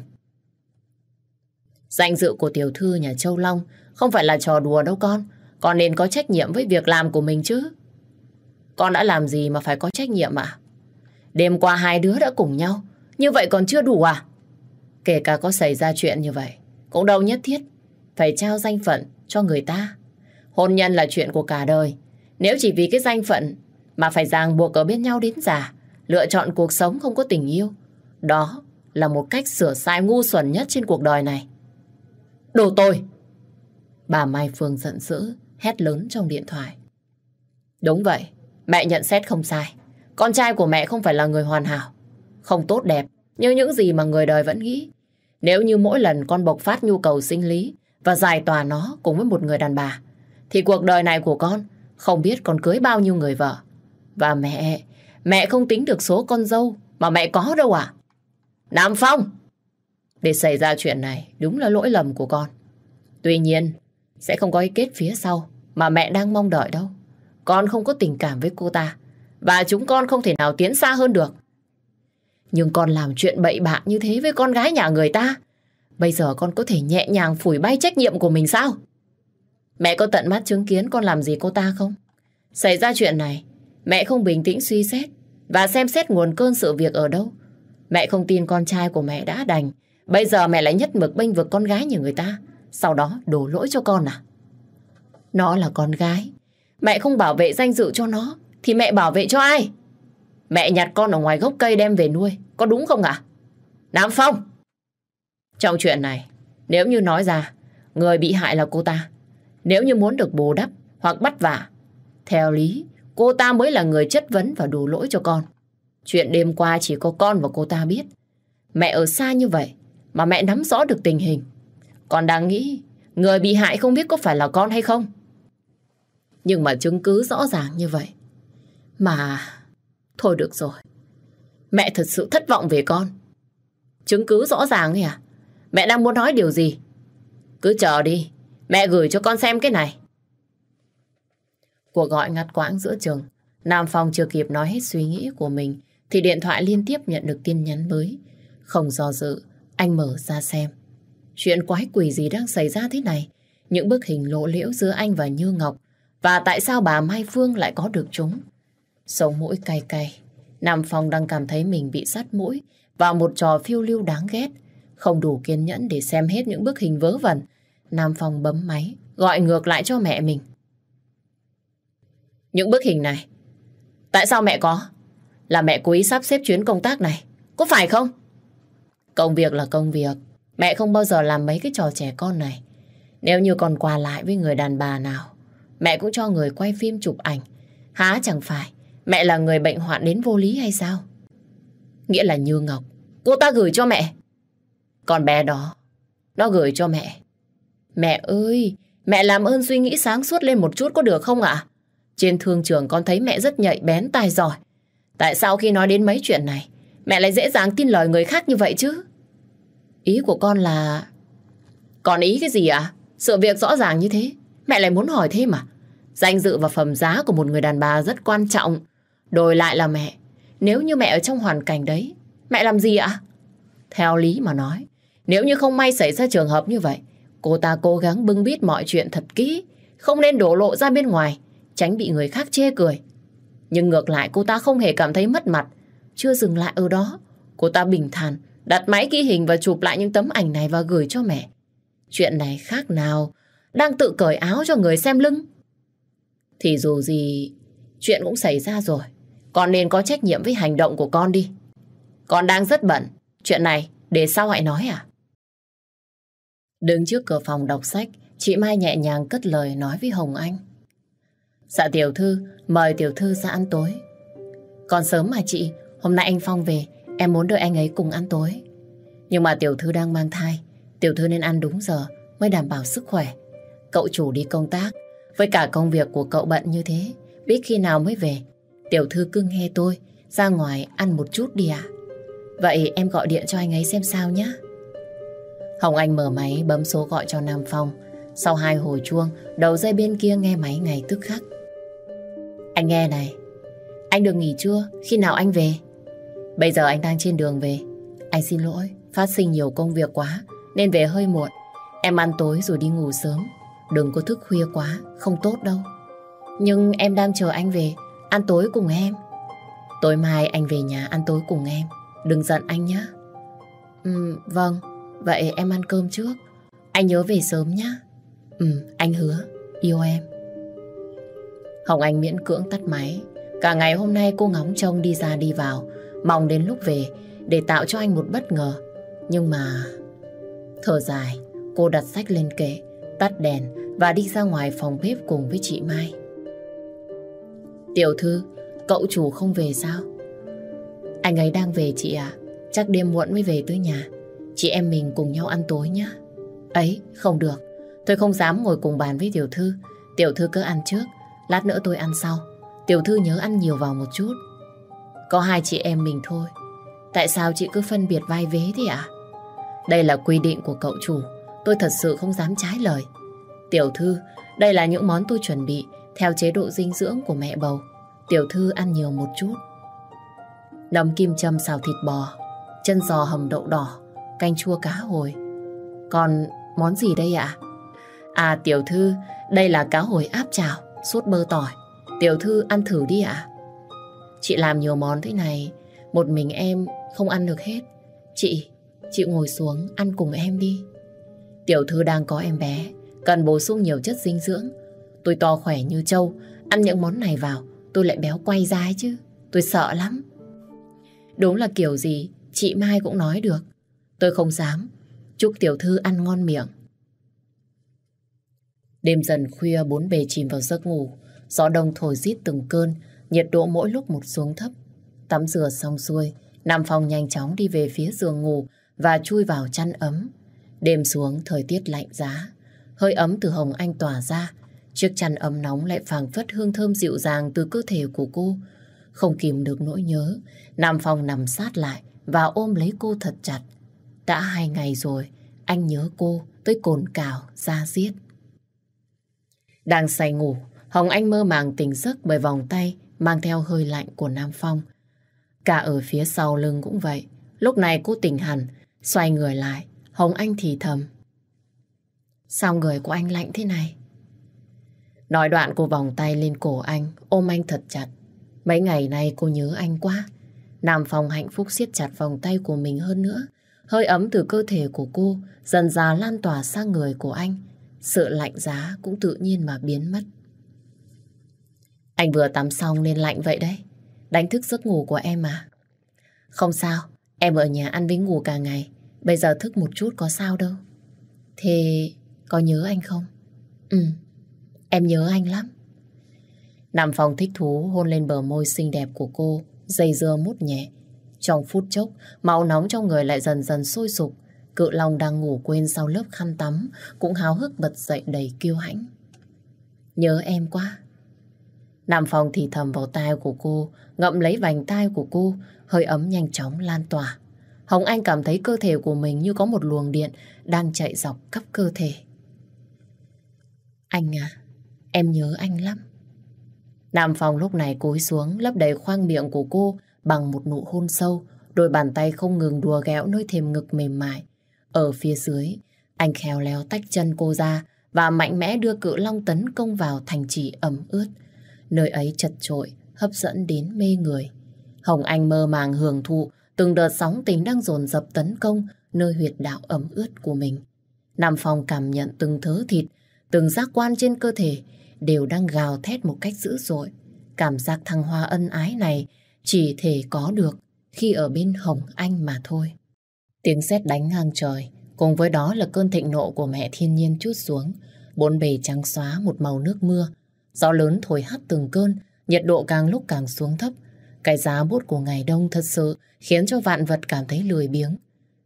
Danh dự của tiểu thư nhà Châu Long không phải là trò đùa đâu con, con nên có trách nhiệm với việc làm của mình chứ. Con đã làm gì mà phải có trách nhiệm ạ? Đêm qua hai đứa đã cùng nhau, như vậy còn chưa đủ à? Kể cả có xảy ra chuyện như vậy, cũng đâu nhất thiết phải trao danh phận cho người ta. Hôn nhân là chuyện của cả đời. Nếu chỉ vì cái danh phận mà phải ràng buộc ở bên nhau đến già, lựa chọn cuộc sống không có tình yêu, đó là một cách sửa sai ngu xuẩn nhất trên cuộc đời này. Đồ tôi! Bà Mai Phương giận dữ, hét lớn trong điện thoại. Đúng vậy, mẹ nhận xét không sai. Con trai của mẹ không phải là người hoàn hảo, không tốt đẹp như những gì mà người đời vẫn nghĩ. Nếu như mỗi lần con bộc phát nhu cầu sinh lý và giải tỏa nó cùng với một người đàn bà, thì cuộc đời này của con không biết còn cưới bao nhiêu người vợ. Và mẹ, mẹ không tính được số con dâu mà mẹ có đâu à? Nam Phong! Để xảy ra chuyện này đúng là lỗi lầm của con. Tuy nhiên, sẽ không có cái kết phía sau mà mẹ đang mong đợi đâu. Con không có tình cảm với cô ta và chúng con không thể nào tiến xa hơn được. Nhưng con làm chuyện bậy bạ như thế với con gái nhà người ta. Bây giờ con có thể nhẹ nhàng phủi bay trách nhiệm của mình sao? Mẹ có tận mắt chứng kiến con làm gì cô ta không? Xảy ra chuyện này, Mẹ không bình tĩnh suy xét và xem xét nguồn cơn sự việc ở đâu. Mẹ không tin con trai của mẹ đã đành. Bây giờ mẹ lại nhất mực bênh vực con gái như người ta. Sau đó đổ lỗi cho con à? Nó là con gái. Mẹ không bảo vệ danh dự cho nó thì mẹ bảo vệ cho ai? Mẹ nhặt con ở ngoài gốc cây đem về nuôi. Có đúng không ạ? Nam Phong! Trong chuyện này, nếu như nói ra, người bị hại là cô ta. Nếu như muốn được bù đắp hoặc bắt vả, theo lý, cô ta mới là người chất vấn và đổ lỗi cho con. Chuyện đêm qua chỉ có con và cô ta biết. Mẹ ở xa như vậy mà mẹ nắm rõ được tình hình. Con đang nghĩ người bị hại không biết có phải là con hay không. Nhưng mà chứng cứ rõ ràng như vậy. Mà... Thôi được rồi. Mẹ thật sự thất vọng về con. Chứng cứ rõ ràng ấy à? Mẹ đang muốn nói điều gì? Cứ chờ đi. Mẹ gửi cho con xem cái này. Cuộc gọi ngắt quãng giữa trường. Nam Phong chưa kịp nói hết suy nghĩ của mình thì điện thoại liên tiếp nhận được tin nhắn mới. Không do dự, anh mở ra xem. Chuyện quái quỷ gì đang xảy ra thế này? Những bức hình lộ liễu giữa anh và Như Ngọc và tại sao bà Mai Phương lại có được chúng? Sống mũi cay cay. Nam Phong đang cảm thấy mình bị sắt mũi vào một trò phiêu lưu đáng ghét. Không đủ kiên nhẫn để xem hết những bức hình vớ vẩn. Nam Phong bấm máy, gọi ngược lại cho mẹ mình. Những bức hình này, tại sao mẹ có? Là mẹ cố ý sắp xếp chuyến công tác này, có phải không? Công việc là công việc, mẹ không bao giờ làm mấy cái trò trẻ con này. Nếu như còn quà lại với người đàn bà nào, mẹ cũng cho người quay phim chụp ảnh. Há chẳng phải, mẹ là người bệnh hoạn đến vô lý hay sao? Nghĩa là Như Ngọc, cô ta gửi cho mẹ. Con bé đó, nó gửi cho mẹ. Mẹ ơi, mẹ làm ơn suy nghĩ sáng suốt lên một chút có được không ạ? Trên thương trường con thấy mẹ rất nhạy bén tài giỏi. Tại sao khi nói đến mấy chuyện này, mẹ lại dễ dàng tin lời người khác như vậy chứ? Ý của con là... Còn ý cái gì ạ? Sự việc rõ ràng như thế, mẹ lại muốn hỏi thêm à? Danh dự và phẩm giá của một người đàn bà rất quan trọng. Đổi lại là mẹ. Nếu như mẹ ở trong hoàn cảnh đấy, mẹ làm gì ạ? Theo lý mà nói, nếu như không may xảy ra trường hợp như vậy, cô ta cố gắng bưng bít mọi chuyện thật kỹ, không nên đổ lộ ra bên ngoài, tránh bị người khác chê cười. Nhưng ngược lại cô ta không hề cảm thấy mất mặt. Chưa dừng lại ở đó, cô ta bình thản đặt máy ghi hình và chụp lại những tấm ảnh này và gửi cho mẹ. Chuyện này khác nào đang tự cởi áo cho người xem lưng. Thì dù gì, chuyện cũng xảy ra rồi. Con nên có trách nhiệm với hành động của con đi. Con đang rất bận. Chuyện này để sau hãy nói à? Đứng trước cửa phòng đọc sách, chị Mai nhẹ nhàng cất lời nói với Hồng Anh. Dạ tiểu thư, mời tiểu thư ra ăn tối. Còn sớm mà chị, hôm nay anh Phong về, em muốn đợi anh ấy cùng ăn tối. Nhưng mà tiểu thư đang mang thai, tiểu thư nên ăn đúng giờ mới đảm bảo sức khỏe. Cậu chủ đi công tác, với cả công việc của cậu bận như thế, biết khi nào mới về. Tiểu thư cứ nghe tôi, ra ngoài ăn một chút đi ạ. Vậy em gọi điện cho anh ấy xem sao nhé. Hồng Anh mở máy bấm số gọi cho Nam Phong. Sau hai hồi chuông, đầu dây bên kia nghe máy ngay tức khắc. Anh nghe này, anh được nghỉ chưa? Khi nào anh về? Bây giờ anh đang trên đường về. Anh xin lỗi, phát sinh nhiều công việc quá, nên về hơi muộn. Em ăn tối rồi đi ngủ sớm. Đừng có thức khuya quá, không tốt đâu. Nhưng em đang chờ anh về, ăn tối cùng em. Tối mai anh về nhà ăn tối cùng em. Đừng giận anh nhé. Ừ, vâng, vậy em ăn cơm trước. Anh nhớ về sớm nhé. Ừ, anh hứa, yêu em. Hồng Anh miễn cưỡng tắt máy. Cả ngày hôm nay cô ngóng trông đi ra đi vào, mong đến lúc về để tạo cho anh một bất ngờ. Nhưng mà... Thở dài, cô đặt sách lên kệ, tắt đèn và đi ra ngoài phòng bếp cùng với chị Mai. Tiểu thư, cậu chủ không về sao? Anh ấy đang về chị ạ. Chắc đêm muộn mới về tới nhà. Chị em mình cùng nhau ăn tối nhé. Ấy, không được. Tôi không dám ngồi cùng bàn với tiểu thư. Tiểu thư cứ ăn trước. Lát nữa tôi ăn sau. Tiểu thư nhớ ăn nhiều vào một chút. Có hai chị em mình thôi. Tại sao chị cứ phân biệt vai vế thế ạ? Đây là quy định của cậu chủ. Tôi thật sự không dám trái lời. Tiểu thư, đây là những món tôi chuẩn bị theo chế độ dinh dưỡng của mẹ bầu. Tiểu thư ăn nhiều một chút. Nấm kim châm xào thịt bò, chân giò hầm đậu đỏ, canh chua cá hồi. Còn món gì đây ạ? À? tiểu thư, đây là cá hồi áp chảo, sốt bơ tỏi. Tiểu thư ăn thử đi ạ. Chị làm nhiều món thế này, một mình em không ăn được hết. Chị, chị ngồi xuống ăn cùng em đi. Tiểu thư đang có em bé, cần bổ sung nhiều chất dinh dưỡng. Tôi to khỏe như trâu, ăn những món này vào, tôi lại béo quay ra chứ. Tôi sợ lắm. Đúng là kiểu gì, chị Mai cũng nói được. Tôi không dám. Chúc tiểu thư ăn ngon miệng. Đêm dần khuya bốn bề chìm vào giấc ngủ. Gió đông thổi rít từng cơn, nhiệt độ mỗi lúc một xuống thấp. Tắm rửa xong xuôi, Nam Phong nhanh chóng đi về phía giường ngủ và chui vào chăn ấm. Đêm xuống thời tiết lạnh giá, hơi ấm từ Hồng Anh tỏa ra. Chiếc chăn ấm nóng lại phảng phất hương thơm dịu dàng từ cơ thể của cô. Không kìm được nỗi nhớ, Nam Phong nằm sát lại và ôm lấy cô thật chặt. Đã hai ngày rồi, anh nhớ cô tới cồn cào, ra giết. Đang say ngủ, Hồng Anh mơ màng tỉnh giấc bởi vòng tay mang theo hơi lạnh của Nam Phong. Cả ở phía sau lưng cũng vậy. Lúc này cô tỉnh hẳn, xoay người lại, Hồng Anh thì thầm. Sao người của anh lạnh thế này? Nói đoạn cô vòng tay lên cổ anh, ôm anh thật chặt. Mấy ngày nay cô nhớ anh quá. Nam Phong hạnh phúc siết chặt vòng tay của mình hơn nữa. Hơi ấm từ cơ thể của cô dần dà lan tỏa sang người của anh. Sự lạnh giá cũng tự nhiên mà biến mất. Anh vừa tắm xong nên lạnh vậy đấy. Đánh thức giấc ngủ của em à? Không sao, em ở nhà ăn với ngủ cả ngày. Bây giờ thức một chút có sao đâu. Thế có nhớ anh không? Ừ, em nhớ anh lắm. Nằm phòng thích thú hôn lên bờ môi xinh đẹp của cô, dây dưa mút nhẹ. Trong phút chốc, máu nóng trong người lại dần dần sôi sục. Cự Long đang ngủ quên sau lớp khăn tắm, cũng háo hức bật dậy đầy kiêu hãnh. Nhớ em quá. Nam Phong thì thầm vào tai của cô, ngậm lấy vành tai của cô, hơi ấm nhanh chóng lan tỏa. Hồng Anh cảm thấy cơ thể của mình như có một luồng điện đang chạy dọc khắp cơ thể. Anh à, em nhớ anh lắm. Nam Phong lúc này cúi xuống lấp đầy khoang miệng của cô bằng một nụ hôn sâu, đôi bàn tay không ngừng đùa ghẹo nơi thềm ngực mềm mại. Ở phía dưới, anh khéo léo tách chân cô ra và mạnh mẽ đưa cự long tấn công vào thành trì ẩm ướt. Nơi ấy chật trội, hấp dẫn đến mê người. Hồng Anh mơ màng hưởng thụ từng đợt sóng tình đang dồn dập tấn công nơi huyệt đạo ẩm ướt của mình. Nam Phong cảm nhận từng thớ thịt, từng giác quan trên cơ thể đều đang gào thét một cách dữ dội. Cảm giác thăng hoa ân ái này chỉ thể có được khi ở bên Hồng Anh mà thôi. Tiếng sét đánh ngang trời, cùng với đó là cơn thịnh nộ của mẹ thiên nhiên chút xuống. Bốn bề trắng xóa một màu nước mưa. Gió lớn thổi hắt từng cơn, nhiệt độ càng lúc càng xuống thấp. Cái giá bút của ngày đông thật sự khiến cho vạn vật cảm thấy lười biếng.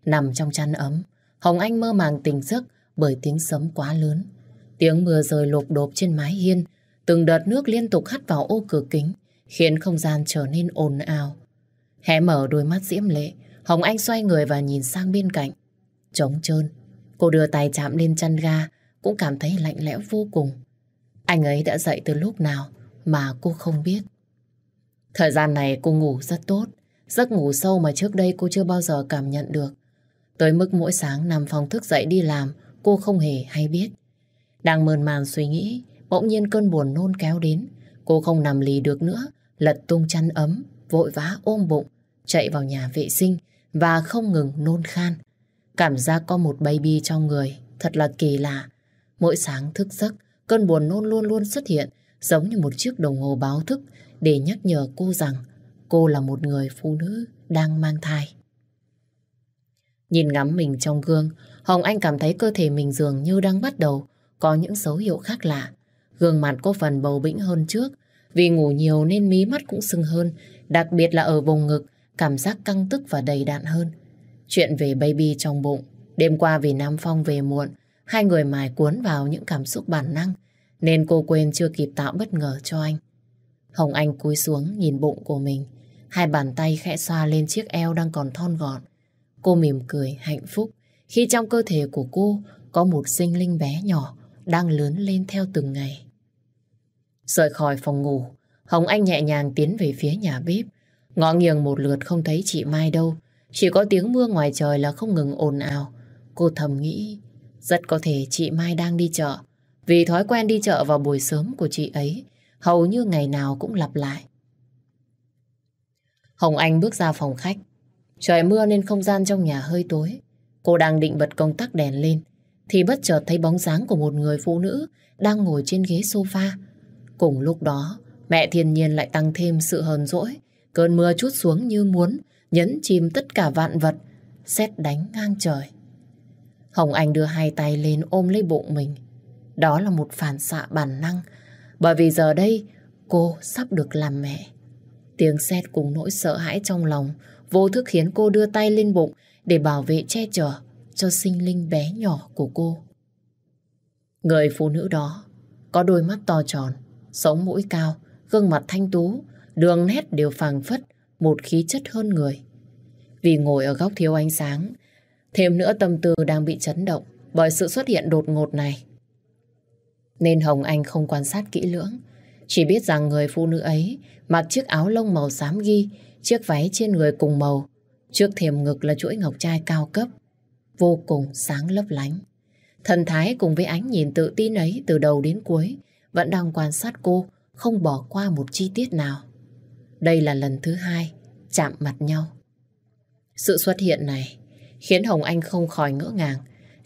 Nằm trong chăn ấm, Hồng Anh mơ màng tỉnh giấc bởi tiếng sấm quá lớn. Tiếng mưa rơi lộp đột trên mái hiên, từng đợt nước liên tục hắt vào ô cửa kính, khiến không gian trở nên ồn ào. Hé mở đôi mắt diễm lệ, Hồng Anh xoay người và nhìn sang bên cạnh. Trống trơn, cô đưa tay chạm lên chân ga, cũng cảm thấy lạnh lẽo vô cùng. Anh ấy đã dậy từ lúc nào mà cô không biết. Thời gian này cô ngủ rất tốt, giấc ngủ sâu mà trước đây cô chưa bao giờ cảm nhận được. Tới mức mỗi sáng nằm phòng thức dậy đi làm, cô không hề hay biết. Đang mơn màn suy nghĩ, bỗng nhiên cơn buồn nôn kéo đến. Cô không nằm lì được nữa, lật tung chăn ấm, vội vã ôm bụng, chạy vào nhà vệ sinh và không ngừng nôn khan. Cảm giác có một baby trong người, thật là kỳ lạ. Mỗi sáng thức giấc, cơn buồn nôn luôn luôn xuất hiện, giống như một chiếc đồng hồ báo thức để nhắc nhở cô rằng cô là một người phụ nữ đang mang thai. Nhìn ngắm mình trong gương, Hồng Anh cảm thấy cơ thể mình dường như đang bắt đầu có những dấu hiệu khác lạ. Gương mặt có phần bầu bĩnh hơn trước, vì ngủ nhiều nên mí mắt cũng sưng hơn, đặc biệt là ở vùng ngực, cảm giác căng tức và đầy đạn hơn. Chuyện về baby trong bụng, đêm qua vì Nam Phong về muộn, hai người mài cuốn vào những cảm xúc bản năng, nên cô quên chưa kịp tạo bất ngờ cho anh. Hồng Anh cúi xuống nhìn bụng của mình, hai bàn tay khẽ xoa lên chiếc eo đang còn thon gọn. Cô mỉm cười hạnh phúc khi trong cơ thể của cô có một sinh linh bé nhỏ đang lớn lên theo từng ngày. Rời khỏi phòng ngủ, Hồng Anh nhẹ nhàng tiến về phía nhà bếp. Ngõ nghiêng một lượt không thấy chị Mai đâu. Chỉ có tiếng mưa ngoài trời là không ngừng ồn ào. Cô thầm nghĩ, rất có thể chị Mai đang đi chợ. Vì thói quen đi chợ vào buổi sớm của chị ấy, hầu như ngày nào cũng lặp lại. Hồng Anh bước ra phòng khách. Trời mưa nên không gian trong nhà hơi tối. Cô đang định bật công tắc đèn lên thì bất chợt thấy bóng dáng của một người phụ nữ đang ngồi trên ghế sofa. Cùng lúc đó, mẹ thiên nhiên lại tăng thêm sự hờn dỗi. Cơn mưa chút xuống như muốn nhấn chìm tất cả vạn vật, xét đánh ngang trời. Hồng Anh đưa hai tay lên ôm lấy bụng mình. Đó là một phản xạ bản năng, bởi vì giờ đây cô sắp được làm mẹ. Tiếng sét cùng nỗi sợ hãi trong lòng vô thức khiến cô đưa tay lên bụng để bảo vệ che chở cho sinh linh bé nhỏ của cô. Người phụ nữ đó có đôi mắt to tròn, sống mũi cao, gương mặt thanh tú, đường nét đều phàng phất, một khí chất hơn người. Vì ngồi ở góc thiếu ánh sáng, thêm nữa tâm tư đang bị chấn động bởi sự xuất hiện đột ngột này. Nên Hồng Anh không quan sát kỹ lưỡng, chỉ biết rằng người phụ nữ ấy mặc chiếc áo lông màu xám ghi, chiếc váy trên người cùng màu, trước thềm ngực là chuỗi ngọc trai cao cấp, vô cùng sáng lấp lánh. Thần thái cùng với ánh nhìn tự tin ấy từ đầu đến cuối vẫn đang quan sát cô, không bỏ qua một chi tiết nào. Đây là lần thứ hai chạm mặt nhau. Sự xuất hiện này khiến Hồng Anh không khỏi ngỡ ngàng.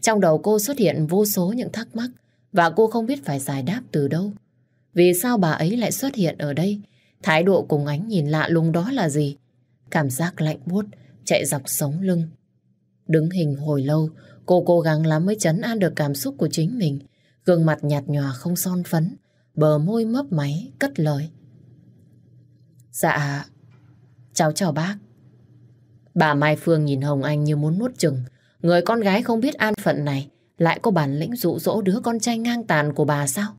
Trong đầu cô xuất hiện vô số những thắc mắc và cô không biết phải giải đáp từ đâu. Vì sao bà ấy lại xuất hiện ở đây? Thái độ cùng ánh nhìn lạ lùng đó là gì? Cảm giác lạnh buốt chạy dọc sống lưng. Đứng hình hồi lâu, cô cố gắng lắm mới chấn an được cảm xúc của chính mình. Gương mặt nhạt nhòa không son phấn, bờ môi mấp máy, cất lời. Dạ, cháu chào bác. Bà Mai Phương nhìn Hồng Anh như muốn nuốt chừng. Người con gái không biết an phận này lại có bản lĩnh dụ dỗ đứa con trai ngang tàn của bà sao?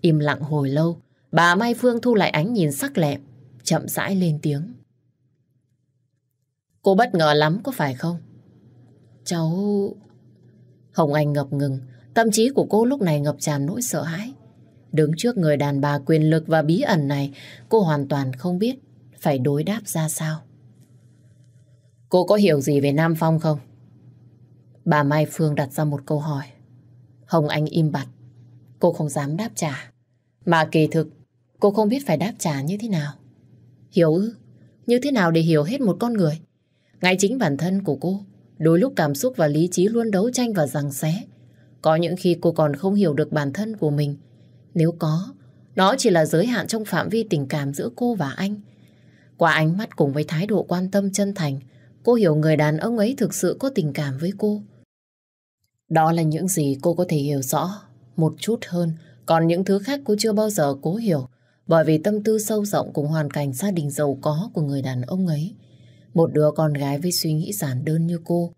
Im lặng hồi lâu, bà Mai Phương thu lại ánh nhìn sắc lẹm, chậm rãi lên tiếng. Cô bất ngờ lắm có phải không? Cháu... Hồng Anh ngập ngừng, tâm trí của cô lúc này ngập tràn nỗi sợ hãi. Đứng trước người đàn bà quyền lực và bí ẩn này, cô hoàn toàn không biết phải đối đáp ra sao. Cô có hiểu gì về Nam Phong không? Bà Mai Phương đặt ra một câu hỏi. Hồng Anh im bặt. Cô không dám đáp trả. Mà kỳ thực, cô không biết phải đáp trả như thế nào. Hiểu ư? Như thế nào để hiểu hết một con người? Ngay chính bản thân của cô, đôi lúc cảm xúc và lý trí luôn đấu tranh và giằng xé. Có những khi cô còn không hiểu được bản thân của mình. Nếu có, nó chỉ là giới hạn trong phạm vi tình cảm giữa cô và anh. Qua ánh mắt cùng với thái độ quan tâm chân thành, cô hiểu người đàn ông ấy thực sự có tình cảm với cô. Đó là những gì cô có thể hiểu rõ một chút hơn, còn những thứ khác cô chưa bao giờ cố hiểu bởi vì tâm tư sâu rộng cùng hoàn cảnh gia đình giàu có của người đàn ông ấy. Một đứa con gái với suy nghĩ giản đơn như cô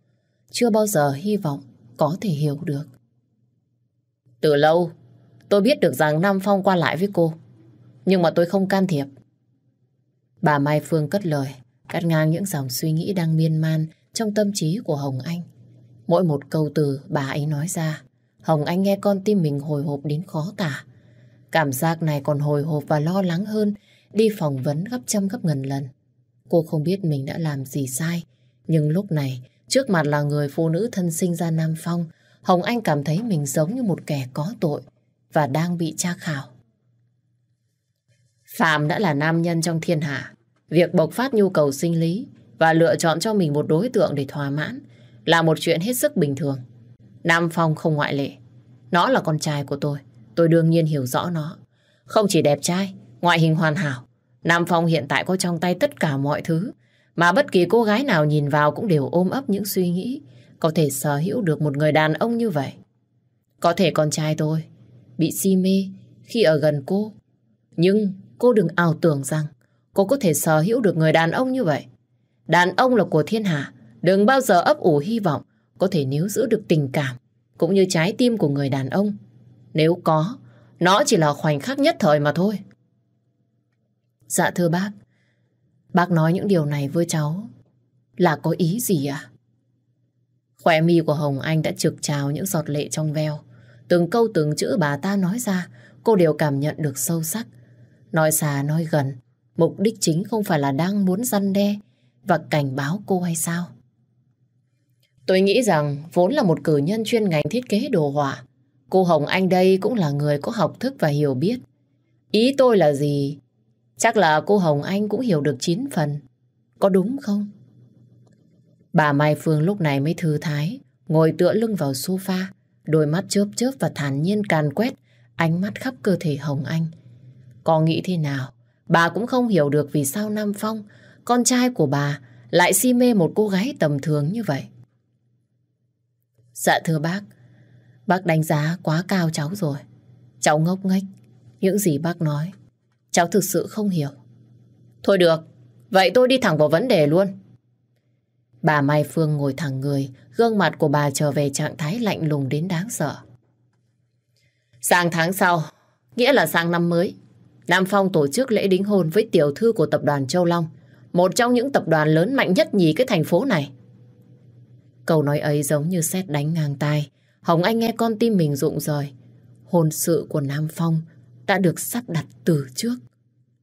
chưa bao giờ hy vọng có thể hiểu được. Từ lâu, tôi biết được rằng Nam Phong qua lại với cô, nhưng mà tôi không can thiệp. Bà Mai Phương cất lời, cắt ngang những dòng suy nghĩ đang miên man trong tâm trí của Hồng Anh. Mỗi một câu từ bà ấy nói ra, Hồng Anh nghe con tim mình hồi hộp đến khó tả. Cảm giác này còn hồi hộp và lo lắng hơn đi phỏng vấn gấp trăm gấp ngàn lần. Cô không biết mình đã làm gì sai, nhưng lúc này, trước mặt là người phụ nữ thân sinh ra Nam Phong, Hồng Anh cảm thấy mình giống như một kẻ có tội và đang bị tra khảo. Phạm đã là nam nhân trong thiên hạ. Việc bộc phát nhu cầu sinh lý và lựa chọn cho mình một đối tượng để thỏa mãn là một chuyện hết sức bình thường. Nam Phong không ngoại lệ. Nó là con trai của tôi. Tôi đương nhiên hiểu rõ nó. Không chỉ đẹp trai, ngoại hình hoàn hảo. Nam Phong hiện tại có trong tay tất cả mọi thứ mà bất kỳ cô gái nào nhìn vào cũng đều ôm ấp những suy nghĩ có thể sở hữu được một người đàn ông như vậy. Có thể con trai tôi bị si mê khi ở gần cô. Nhưng cô đừng ảo tưởng rằng cô có thể sở hữu được người đàn ông như vậy. Đàn ông là của thiên hạ, đừng bao giờ ấp ủ hy vọng có thể níu giữ được tình cảm cũng như trái tim của người đàn ông. Nếu có, nó chỉ là khoảnh khắc nhất thời mà thôi. Dạ thưa bác, bác nói những điều này với cháu là có ý gì à? Khỏe mi của Hồng Anh đã trực trào những giọt lệ trong veo. Từng câu từng chữ bà ta nói ra, cô đều cảm nhận được sâu sắc. Nói xa nói gần, mục đích chính không phải là đang muốn răn đe và cảnh báo cô hay sao? Tôi nghĩ rằng vốn là một cử nhân chuyên ngành thiết kế đồ họa. Cô Hồng Anh đây cũng là người có học thức và hiểu biết. Ý tôi là gì? Chắc là cô Hồng Anh cũng hiểu được chín phần có đúng không? Bà Mai Phương lúc này mới thư thái, ngồi tựa lưng vào sofa, đôi mắt chớp chớp và thản nhiên càn quét, ánh mắt khắp cơ thể Hồng Anh. Có nghĩ thế nào, bà cũng không hiểu được vì sao Nam Phong, con trai của bà, lại si mê một cô gái tầm thường như vậy. Dạ thưa bác, bác đánh giá quá cao cháu rồi. Cháu ngốc nghếch, những gì bác nói, cháu thực sự không hiểu. Thôi được, vậy tôi đi thẳng vào vấn đề luôn. Bà Mai Phương ngồi thẳng người, gương mặt của bà trở về trạng thái lạnh lùng đến đáng sợ. Sang tháng sau, nghĩa là sang năm mới, Nam Phong tổ chức lễ đính hôn với tiểu thư của tập đoàn Châu Long, một trong những tập đoàn lớn mạnh nhất nhì cái thành phố này. Câu nói ấy giống như sét đánh ngang tai. Hồng Anh nghe con tim mình rụng rồi. Hôn sự của Nam Phong đã được sắp đặt từ trước.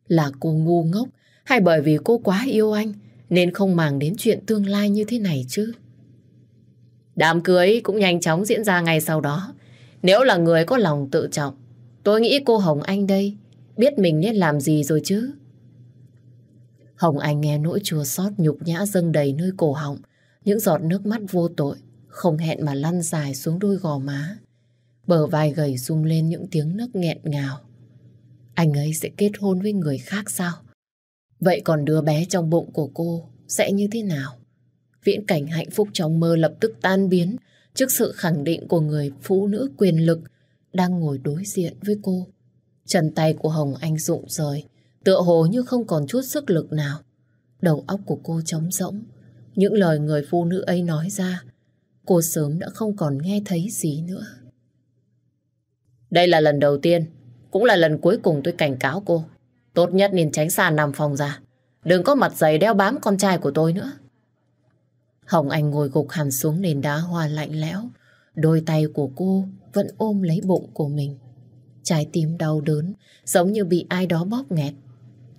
Là cô ngu ngốc hay bởi vì cô quá yêu anh nên không màng đến chuyện tương lai như thế này chứ? Đám cưới cũng nhanh chóng diễn ra ngay sau đó. Nếu là người có lòng tự trọng, tôi nghĩ cô Hồng Anh đây biết mình nên làm gì rồi chứ. Hồng Anh nghe nỗi chua xót nhục nhã dâng đầy nơi cổ họng, những giọt nước mắt vô tội, không hẹn mà lăn dài xuống đôi gò má. Bờ vai gầy rung lên những tiếng nấc nghẹn ngào. Anh ấy sẽ kết hôn với người khác sao? Vậy còn đứa bé trong bụng của cô sẽ như thế nào? Viễn cảnh hạnh phúc trong mơ lập tức tan biến trước sự khẳng định của người phụ nữ quyền lực đang ngồi đối diện với cô. Chân tay của Hồng Anh rụng rời, tựa hồ như không còn chút sức lực nào. Đầu óc của cô trống rỗng. Những lời người phụ nữ ấy nói ra, cô sớm đã không còn nghe thấy gì nữa. Đây là lần đầu tiên, cũng là lần cuối cùng tôi cảnh cáo cô. Tốt nhất nên tránh xa nằm phòng ra. Đừng có mặt dày đeo bám con trai của tôi nữa. Hồng Anh ngồi gục hẳn xuống nền đá hoa lạnh lẽo. Đôi tay của cô vẫn ôm lấy bụng của mình. Trái tim đau đớn, giống như bị ai đó bóp nghẹt.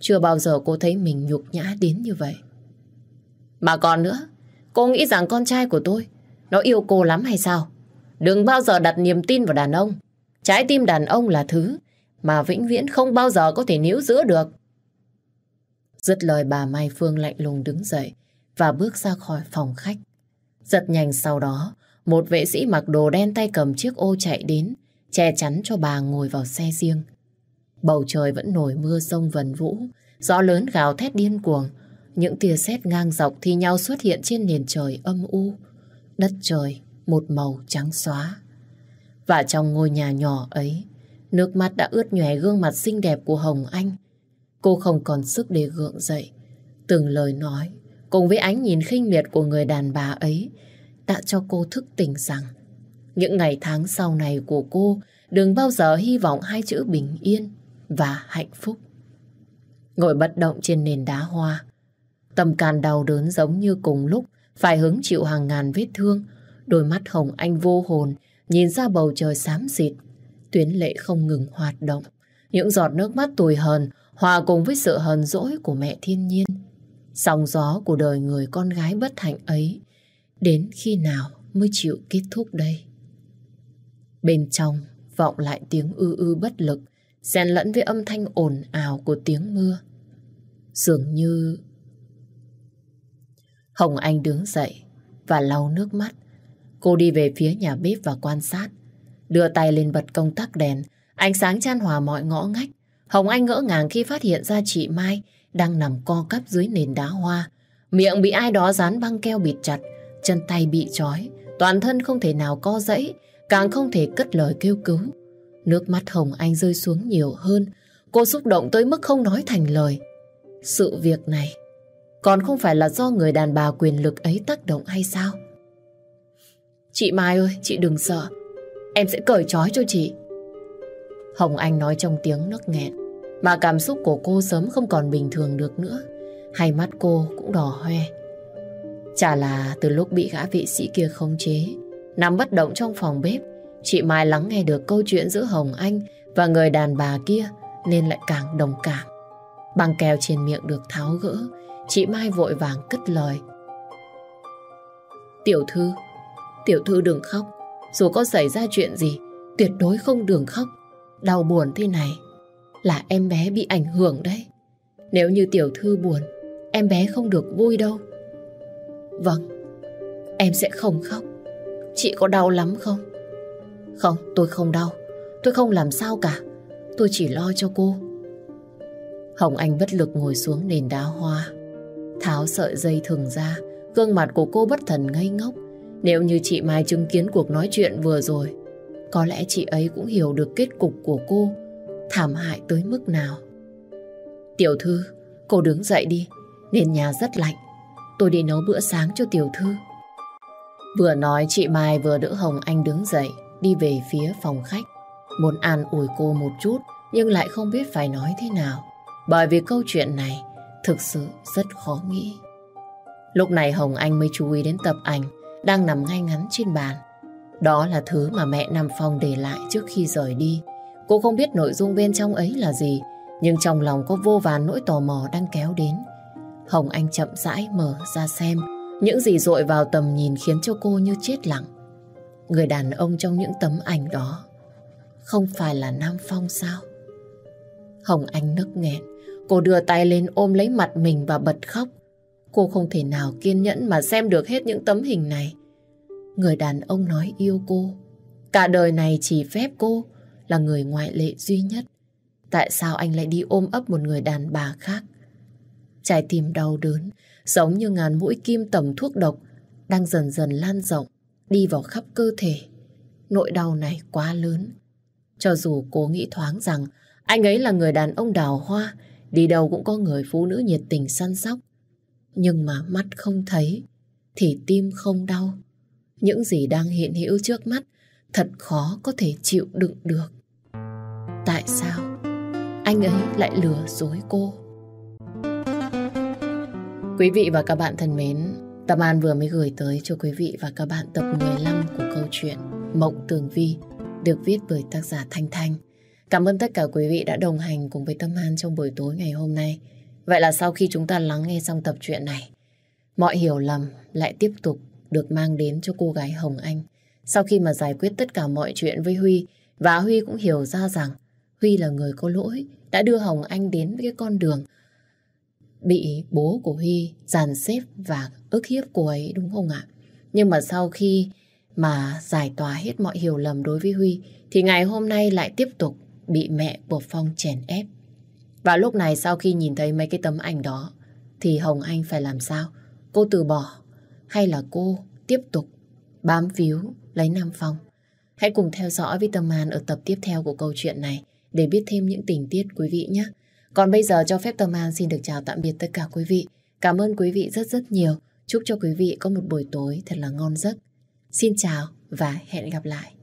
Chưa bao giờ cô thấy mình nhục nhã đến như vậy. Mà còn nữa, cô nghĩ rằng con trai của tôi, nó yêu cô lắm hay sao? Đừng bao giờ đặt niềm tin vào đàn ông. Trái tim đàn ông là thứ mà vĩnh viễn không bao giờ có thể níu giữ được. Dứt lời bà Mai Phương lạnh lùng đứng dậy và bước ra khỏi phòng khách. Giật nhanh sau đó, một vệ sĩ mặc đồ đen tay cầm chiếc ô chạy đến, che chắn cho bà ngồi vào xe riêng. Bầu trời vẫn nổi mưa sông vần vũ, gió lớn gào thét điên cuồng, những tia sét ngang dọc thi nhau xuất hiện trên nền trời âm u. Đất trời một màu trắng xóa. Và trong ngôi nhà nhỏ ấy, nước mắt đã ướt nhòe gương mặt xinh đẹp của Hồng Anh. Cô không còn sức để gượng dậy. Từng lời nói, cùng với ánh nhìn khinh miệt của người đàn bà ấy, đã cho cô thức tỉnh rằng những ngày tháng sau này của cô đừng bao giờ hy vọng hai chữ bình yên và hạnh phúc. Ngồi bất động trên nền đá hoa, tâm can đau đớn giống như cùng lúc phải hứng chịu hàng ngàn vết thương, đôi mắt hồng anh vô hồn nhìn ra bầu trời xám xịt, tuyến lệ không ngừng hoạt động, những giọt nước mắt tủi hờn hòa cùng với sự hờn dỗi của mẹ thiên nhiên. Sóng gió của đời người con gái bất hạnh ấy đến khi nào mới chịu kết thúc đây? Bên trong vọng lại tiếng ư ư bất lực, xen lẫn với âm thanh ồn ào của tiếng mưa. Dường như... Hồng Anh đứng dậy và lau nước mắt. Cô đi về phía nhà bếp và quan sát. Đưa tay lên bật công tắc đèn, ánh sáng chan hòa mọi ngõ ngách. Hồng Anh ngỡ ngàng khi phát hiện ra chị Mai đang nằm co cắp dưới nền đá hoa. Miệng bị ai đó dán băng keo bịt chặt, chân tay bị trói, toàn thân không thể nào co dẫy, càng không thể cất lời kêu cứu. Nước mắt Hồng Anh rơi xuống nhiều hơn, cô xúc động tới mức không nói thành lời. Sự việc này còn không phải là do người đàn bà quyền lực ấy tác động hay sao? Chị Mai ơi, chị đừng sợ. Em sẽ cởi trói cho chị. Hồng Anh nói trong tiếng nấc nghẹn, mà cảm xúc của cô sớm không còn bình thường được nữa. Hai mắt cô cũng đỏ hoe. Chả là từ lúc bị gã vị sĩ kia khống chế, nằm bất động trong phòng bếp, chị Mai lắng nghe được câu chuyện giữa Hồng Anh và người đàn bà kia nên lại càng đồng cảm. Băng keo trên miệng được tháo gỡ, chị Mai vội vàng cất lời. Tiểu thư, tiểu thư đừng khóc, dù có xảy ra chuyện gì, tuyệt đối không đường khóc. Đau buồn thế này là em bé bị ảnh hưởng đấy. Nếu như tiểu thư buồn, em bé không được vui đâu. Vâng, em sẽ không khóc. Chị có đau lắm không? Không, tôi không đau. Tôi không làm sao cả. Tôi chỉ lo cho cô. Hồng Anh bất lực ngồi xuống nền đá hoa. Tháo sợi dây thừng ra, gương mặt của cô bất thần ngây ngốc. Nếu như chị Mai chứng kiến cuộc nói chuyện vừa rồi, có lẽ chị ấy cũng hiểu được kết cục của cô thảm hại tới mức nào. Tiểu thư, cô đứng dậy đi, nền nhà rất lạnh. Tôi đi nấu bữa sáng cho tiểu thư. Vừa nói chị Mai vừa đỡ Hồng Anh đứng dậy, đi về phía phòng khách. Muốn an ủi cô một chút, nhưng lại không biết phải nói thế nào. Bởi vì câu chuyện này thực sự rất khó nghĩ. Lúc này Hồng Anh mới chú ý đến tập ảnh đang nằm ngay ngắn trên bàn. Đó là thứ mà mẹ Nam Phong để lại trước khi rời đi. Cô không biết nội dung bên trong ấy là gì, nhưng trong lòng có vô vàn nỗi tò mò đang kéo đến. Hồng Anh chậm rãi mở ra xem, những gì dội vào tầm nhìn khiến cho cô như chết lặng. Người đàn ông trong những tấm ảnh đó không phải là Nam Phong sao? Hồng Anh nức nghẹn, cô đưa tay lên ôm lấy mặt mình và bật khóc. Cô không thể nào kiên nhẫn mà xem được hết những tấm hình này. Người đàn ông nói yêu cô. Cả đời này chỉ phép cô là người ngoại lệ duy nhất. Tại sao anh lại đi ôm ấp một người đàn bà khác? Trái tim đau đớn, giống như ngàn mũi kim tầm thuốc độc, đang dần dần lan rộng, đi vào khắp cơ thể. Nỗi đau này quá lớn. Cho dù cô nghĩ thoáng rằng anh ấy là người đàn ông đào hoa, đi đâu cũng có người phụ nữ nhiệt tình săn sóc. Nhưng mà mắt không thấy, thì tim không đau. Những gì đang hiện hữu trước mắt thật khó có thể chịu đựng được. Tại sao anh ấy lại lừa dối cô? Quý vị và các bạn thân mến, Tâm An vừa mới gửi tới cho quý vị và các bạn tập 15 của câu chuyện Mộng Tường Vi được viết bởi tác giả Thanh Thanh. Cảm ơn tất cả quý vị đã đồng hành cùng với Tâm An trong buổi tối ngày hôm nay. Vậy là sau khi chúng ta lắng nghe xong tập truyện này, mọi hiểu lầm lại tiếp tục được mang đến cho cô gái Hồng Anh. Sau khi mà giải quyết tất cả mọi chuyện với Huy, và Huy cũng hiểu ra rằng Huy là người có lỗi, đã đưa Hồng Anh đến với cái con đường bị bố của Huy dàn xếp và ức hiếp cô ấy đúng không ạ? Nhưng mà sau khi mà giải tỏa hết mọi hiểu lầm đối với Huy thì ngày hôm nay lại tiếp tục bị mẹ của Phong chèn ép. Và lúc này sau khi nhìn thấy mấy cái tấm ảnh đó, thì Hồng Anh phải làm sao? Cô từ bỏ hay là cô tiếp tục bám víu lấy Nam Phong? Hãy cùng theo dõi với Tâm An ở tập tiếp theo của câu chuyện này để biết thêm những tình tiết quý vị nhé. Còn bây giờ cho phép Tâm An xin được chào tạm biệt tất cả quý vị. Cảm ơn quý vị rất rất nhiều. Chúc cho quý vị có một buổi tối thật là ngon giấc. Xin chào và hẹn gặp lại.